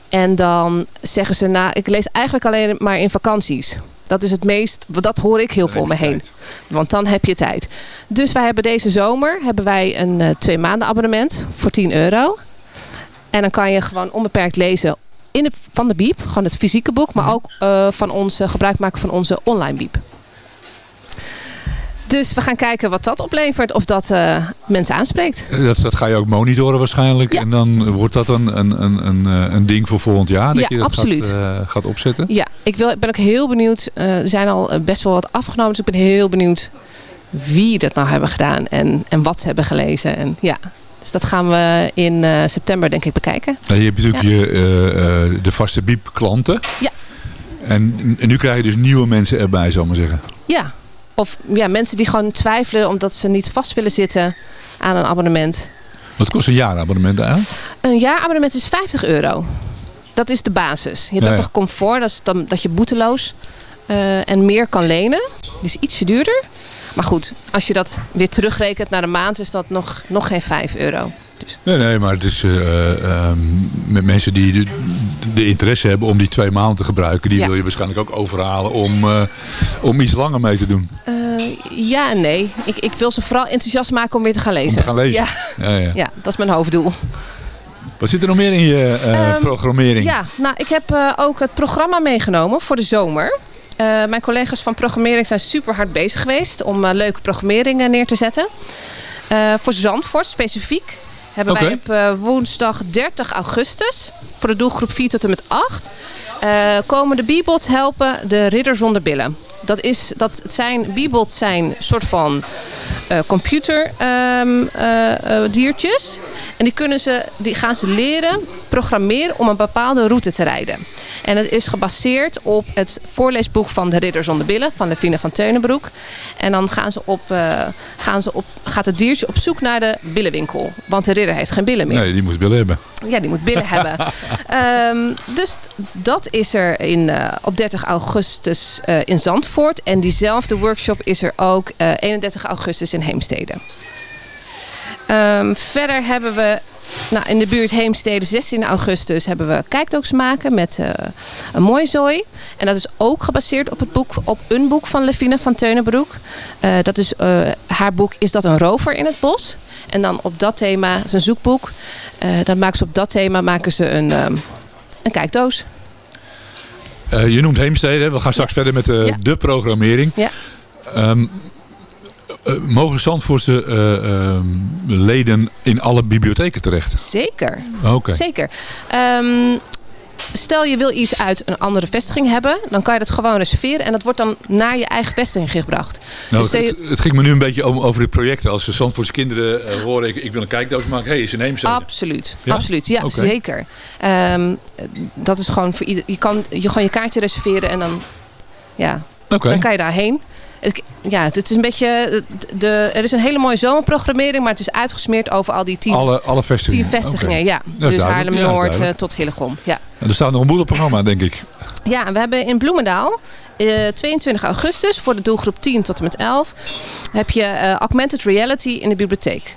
En dan zeggen ze, nou, ik lees eigenlijk alleen maar in vakanties. Dat is het meest, dat hoor ik heel veel om me heen. Want dan heb je tijd. Dus wij hebben deze zomer hebben wij een twee maanden abonnement voor 10 euro. En dan kan je gewoon onbeperkt lezen in de, van de Biep. Gewoon het fysieke boek. Maar ook eh, van onze, gebruik maken van onze online Biep. Dus we gaan kijken wat dat oplevert. Of dat eh, mensen aanspreekt. Eh, Dat, dat ga je ook monitoren waarschijnlijk. En dan wordt dat een, een, een, een, een ding voor volgend jaar. Dat Ja, je dat absoluut. Gaat, gaat opzetten. Ja, ik, wil, ik ben ook heel benieuwd. eh, er zijn al best wel wat afgenomen. Dus ik ben heel benieuwd wie dat nou hebben gedaan. En, en wat ze hebben gelezen. En ja, dus dat gaan we in eh, september denk ik bekijken. Nou, je hebt natuurlijk Ja. je, eh, eh, de vaste biep klanten. Ja. En, en nu krijg je dus nieuwe mensen erbij, zal ik maar zeggen. Ja. Of ja, mensen die gewoon twijfelen omdat ze niet vast willen zitten aan een abonnement. Wat kost een jaarabonnement aan? Een jaarabonnement is 50 euro. Dat is de basis. Je hebt Ja, ook ja. nog comfort, dat is dan, dat je boeteloos en meer kan lenen. Die is ietsje duurder. Maar goed, als je dat weer terugrekent naar de maand, is dat nog, nog geen 5 euro. Nee, nee, maar het is eh, ehm, met mensen die de, de interesse hebben om die twee maanden te gebruiken. Die Ja. wil je waarschijnlijk ook overhalen om, eh, om iets langer mee te doen. Eh, ja en nee. Ik, ik wil ze vooral enthousiast maken om weer te gaan lezen. te gaan lezen. Ja. Ja, ja. dat is mijn hoofddoel. Wat zit er nog meer in je eh, Ehm, programmering? Ja, nou, ik heb ook het programma meegenomen voor de zomer. Eh, mijn collega's van programmering zijn super hard bezig geweest om eh, leuke programmering eh, neer te zetten. Eh, voor Zandvoort specifiek hebben wij op woensdag 30 augustus voor de doelgroep 4 tot en met 8 eh, komen de Bebots helpen de ridder zonder billen. Dat, is, dat zijn, Bebots zijn soort van eh computer ehm, eh, eh, diertjes. En die, kunnen ze, die gaan ze leren programmeren om een bepaalde route te rijden. En het is gebaseerd op het voorleesboek van De Ridder zonder Billen van Levine van Teunenbroek. En dan gaan ze op, eh, gaan ze op, gaat het diertje op zoek naar de billenwinkel. Want de ridder heeft geen billen meer. Nee, die moet billen hebben. Ja, die moet billen hebben. Ehm, dus dat is er in, eh, op 30 augustus eh, in Zandvoort. En diezelfde workshop is er ook eh, 31 augustus in Heemstede. Ehm, verder hebben we nou, in de buurt Heemstede 16 augustus hebben we kijkdoks maken met eh, een mooi zooi. En dat is ook gebaseerd op, het boek, op een boek van Levine van Teunenbroek. Eh, dat is, eh, haar boek Is dat een rover in het bos? En dan op dat thema, een zoekboek. dan maken ze op dat thema maken ze een, ehm, een kijkdoos. Je noemt Heemstede. We gaan straks verder met Ja. de programmering. Ja. Ehm, eh, mogen Zandvoortse eh, ehm, leden in alle bibliotheken terecht? Zeker. Oké. Zeker. Ehm, stel je wil iets uit een andere vestiging hebben, dan kan je dat gewoon reserveren en dat wordt dan naar je eigen vestiging gebracht. Nou, dus het, het ging me nu een beetje om, over dit project. Als de Zandvoortse kinderen eh, horen, ik, ik wil een kijkdoos maken. Hé, hey, is een Heemstede. Absoluut, Ja? absoluut. Ja, zeker. Ehm, dat is gewoon voor ieder. Je kan je gewoon je kaartje reserveren en dan, ja, dan kan je daarheen. Het, ja, het is een beetje. De, er is een hele mooie zomerprogrammering, maar het is uitgesmeerd over al die tien, Alle, alle vestigingen. tien vestigingen. Ja, Dat dus. Haarlem Noord duidelijk. tot Hillegom. Ja. En er staat nog een boel op programma, denk ik. Ja, we hebben in Bloemendaal, eh, 22 augustus, voor de doelgroep 10 tot en met 11, heb je eh, augmented reality in de bibliotheek.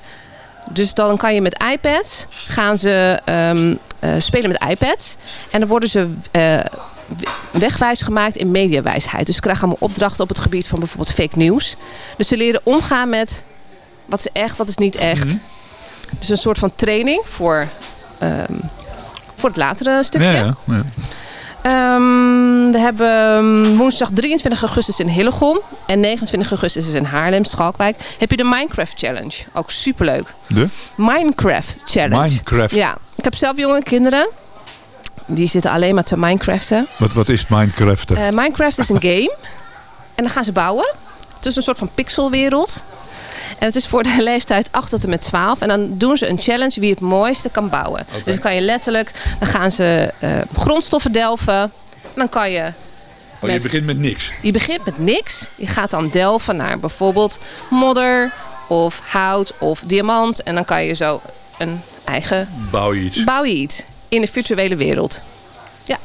Dus dan kan je met iPads, gaan ze ehm, eh, spelen met iPads. En dan worden ze eh, wegwijs gemaakt in mediawijsheid. Dus ze krijgen allemaal opdrachten op het gebied van bijvoorbeeld fake news. Dus ze leren omgaan met wat is echt, wat is niet echt. Dus een soort van training voor, ehm, voor het latere stukje. Ja, ja. Ehm, we hebben um, woensdag 23 augustus in Hillegom en 29 augustus is in Haarlem, Schalkwijk. Heb je de Minecraft Challenge. Ook superleuk. De? Minecraft Challenge. Minecraft. Ja, ik heb zelf jonge kinderen. Die zitten alleen maar te Minecraften. Wat, wat is Minecraft? Eh, Minecraft is een game. En dan gaan ze bouwen. Het is een soort van pixelwereld. En het is voor de leeftijd 8 tot en met 12. En dan doen ze een challenge wie het mooiste kan bouwen. Dus dan kan je letterlijk, dan gaan ze eh, grondstoffen delven. En dan kan je oh, je begint met niks. je begint met niks. Je gaat dan delven naar bijvoorbeeld modder of hout of diamant. En dan kan je zo een eigen... Bouw je iets. Bouw je iets in de virtuele wereld. Ja,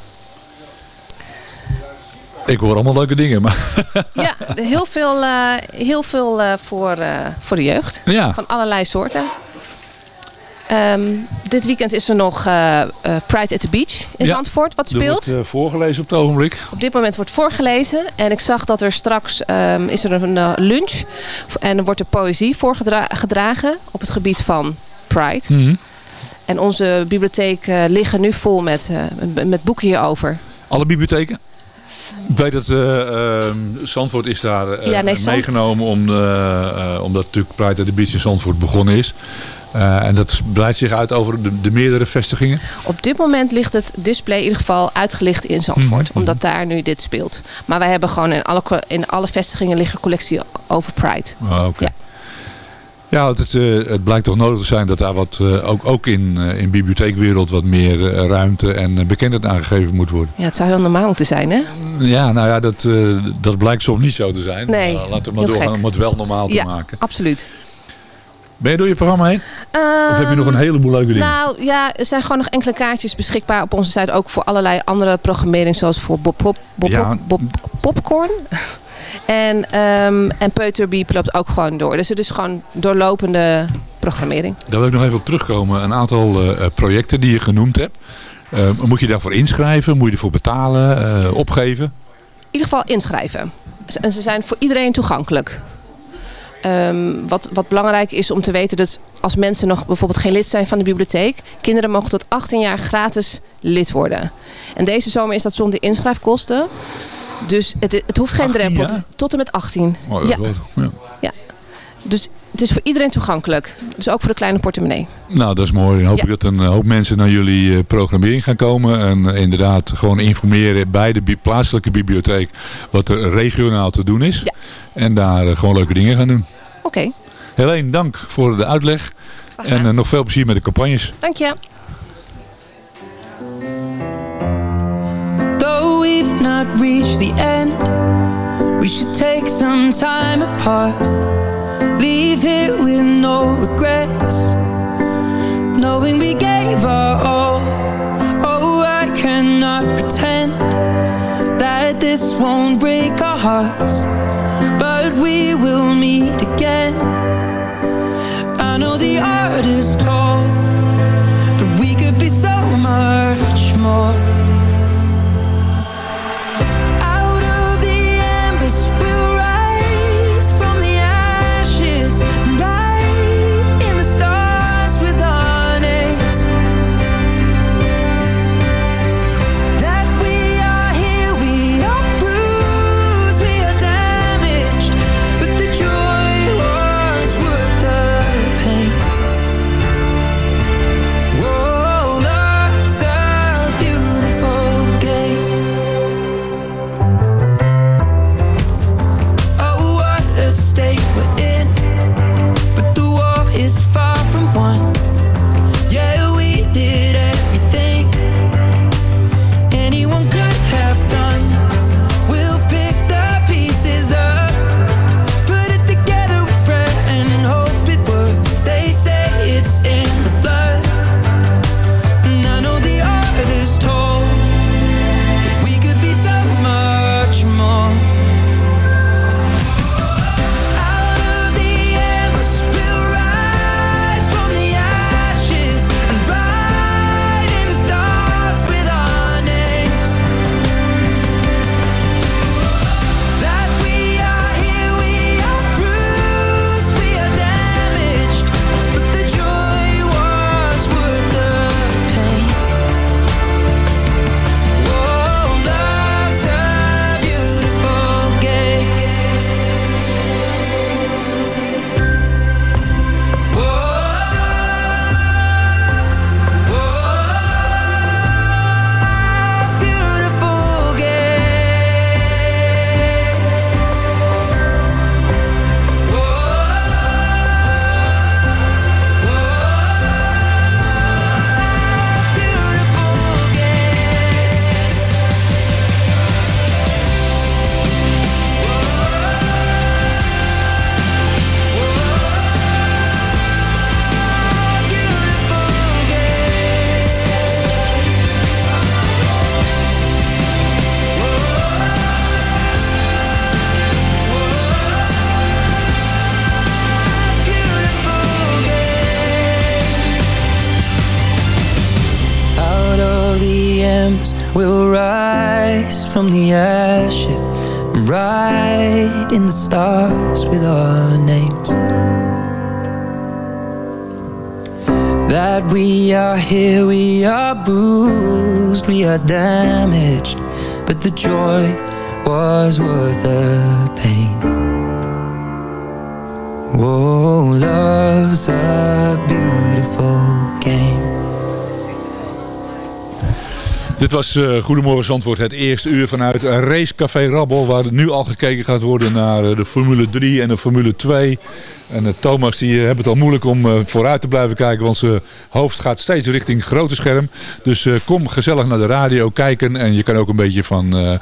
Ik hoor allemaal leuke dingen, maar... ja heel veel, eh, heel veel eh, voor, eh, voor de jeugd. Ja. Van allerlei soorten. Ehm, dit weekend is er nog eh, eh, Pride at the Beach in Ja. Zandvoort. Wat Er speelt? wordt eh, voorgelezen op het ogenblik. Op dit moment wordt voorgelezen. En ik zag dat er straks ehm, is er een lunch. En er wordt er poëzie voorgedragen op het gebied van Pride. Mhm. En onze bibliotheek eh, liggen nu vol met, eh, met boeken hierover. Alle bibliotheken? Ik weet dat eh ehm, Zandvoort is daar Ja, nee, meegenomen om, omdat natuurlijk Pride at the Beach in Zandvoort begonnen is. En dat breidt zich uit over de, de meerdere vestigingen. Op dit moment ligt het display in ieder geval uitgelicht in Zandvoort. Mhm. Omdat daar nu dit speelt. Maar wij hebben gewoon in alle, in alle vestigingen liggen collectie over Pride. Ah, Oké. Ja, het, eh, het blijkt toch nodig te zijn dat daar wat, eh, ook, ook in, eh, in bibliotheekwereld wat meer ruimte en bekendheid aangegeven moet worden. Ja, het zou heel normaal moeten zijn, hè? Ja, nou ja, dat, dat blijkt soms niet zo te zijn. Nee, laten we maar doorgaan gek. om het wel normaal te ja, maken. absoluut. Ben je door je programma heen? Of heb je nog een heleboel leuke dingen? Nou ja, er zijn gewoon nog enkele kaartjes beschikbaar op onze site. Ook voor allerlei andere programmering. Zoals voor Bob, Bob, Bob, Ja. Bob- Popcorn. en, ehm en Peuterbiep loopt ook gewoon door. Dus het is gewoon doorlopende programmering. Daar wil ik nog even op terugkomen. Een aantal eh, eh, projecten die je genoemd hebt. Eh, moet je daarvoor inschrijven? Moet je ervoor betalen? eh, opgeven? In ieder geval inschrijven. En ze zijn voor iedereen toegankelijk. Ehm, wat, wat belangrijk is om te weten dat als mensen nog bijvoorbeeld geen lid zijn van de bibliotheek, kinderen mogen tot 18 jaar gratis lid worden. En deze zomer is dat zonder inschrijfkosten. Dus het, het hoeft geen 18 drempel. Tot en met 18. Oh, dat ja. ja. ja. Dus het is voor iedereen toegankelijk. Dus ook voor de kleine portemonnee. Nou, dat is mooi. Dan hoop Ja. ik dat een hoop mensen naar jullie eh, programmering gaan komen. En eh, inderdaad gewoon informeren bij de bi- plaatselijke bibliotheek wat er regionaal te doen is. En daar eh, gewoon leuke dingen gaan doen. Oké, Helene, dank voor de uitleg. En nog veel plezier met de campagnes. dank je. Though we've not reached the end, we should take some time apart. Leave here with no regrets, knowing we gave our all. Oh, I cannot pretend that this won't break our hearts, was eh, Goedemorgen Zandvoort, het eerste uur vanuit Racecafé Rabbel. Waar nu al gekeken gaat worden naar eh, de Formule 3 en de Formule 2. En eh, Thomas die heeft het al moeilijk om vooruit te blijven kijken. Want zijn hoofd gaat steeds richting grote scherm. Dus kom gezellig naar de radio kijken. En je kan ook een beetje van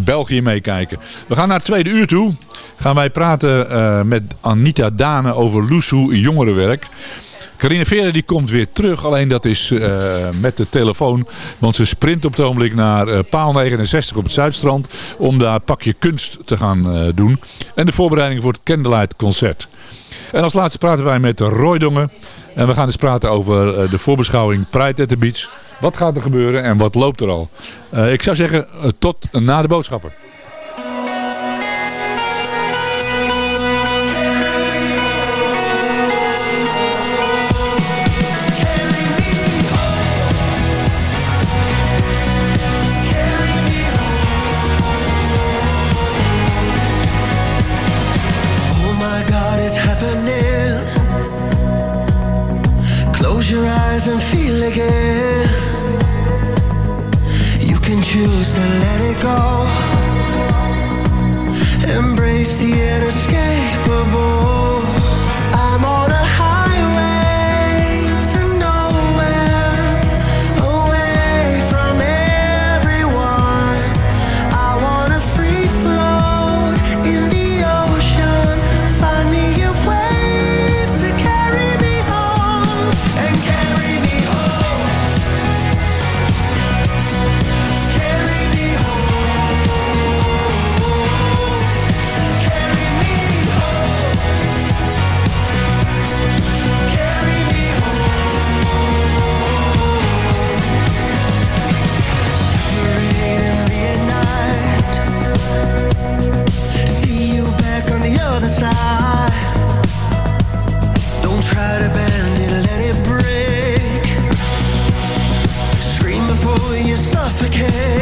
België meekijken. We gaan naar het tweede uur toe. Gaan wij praten met Anita Dane over Loesoe jongerenwerk. Carine Veren die komt weer terug, alleen dat is eh, met de telefoon. Want ze sprint op het ogenblik naar eh, paal 69 op het Zuidstrand. Om daar pakje kunst te gaan eh, doen. En de voorbereiding voor het Candlelight concert. En als laatste praten wij met Roy Dongen. En we gaan dus praten over de voorbeschouwing Pride at the Beach. Wat gaat er gebeuren en wat loopt er al? Ik zou zeggen, tot na de boodschappen. suffocate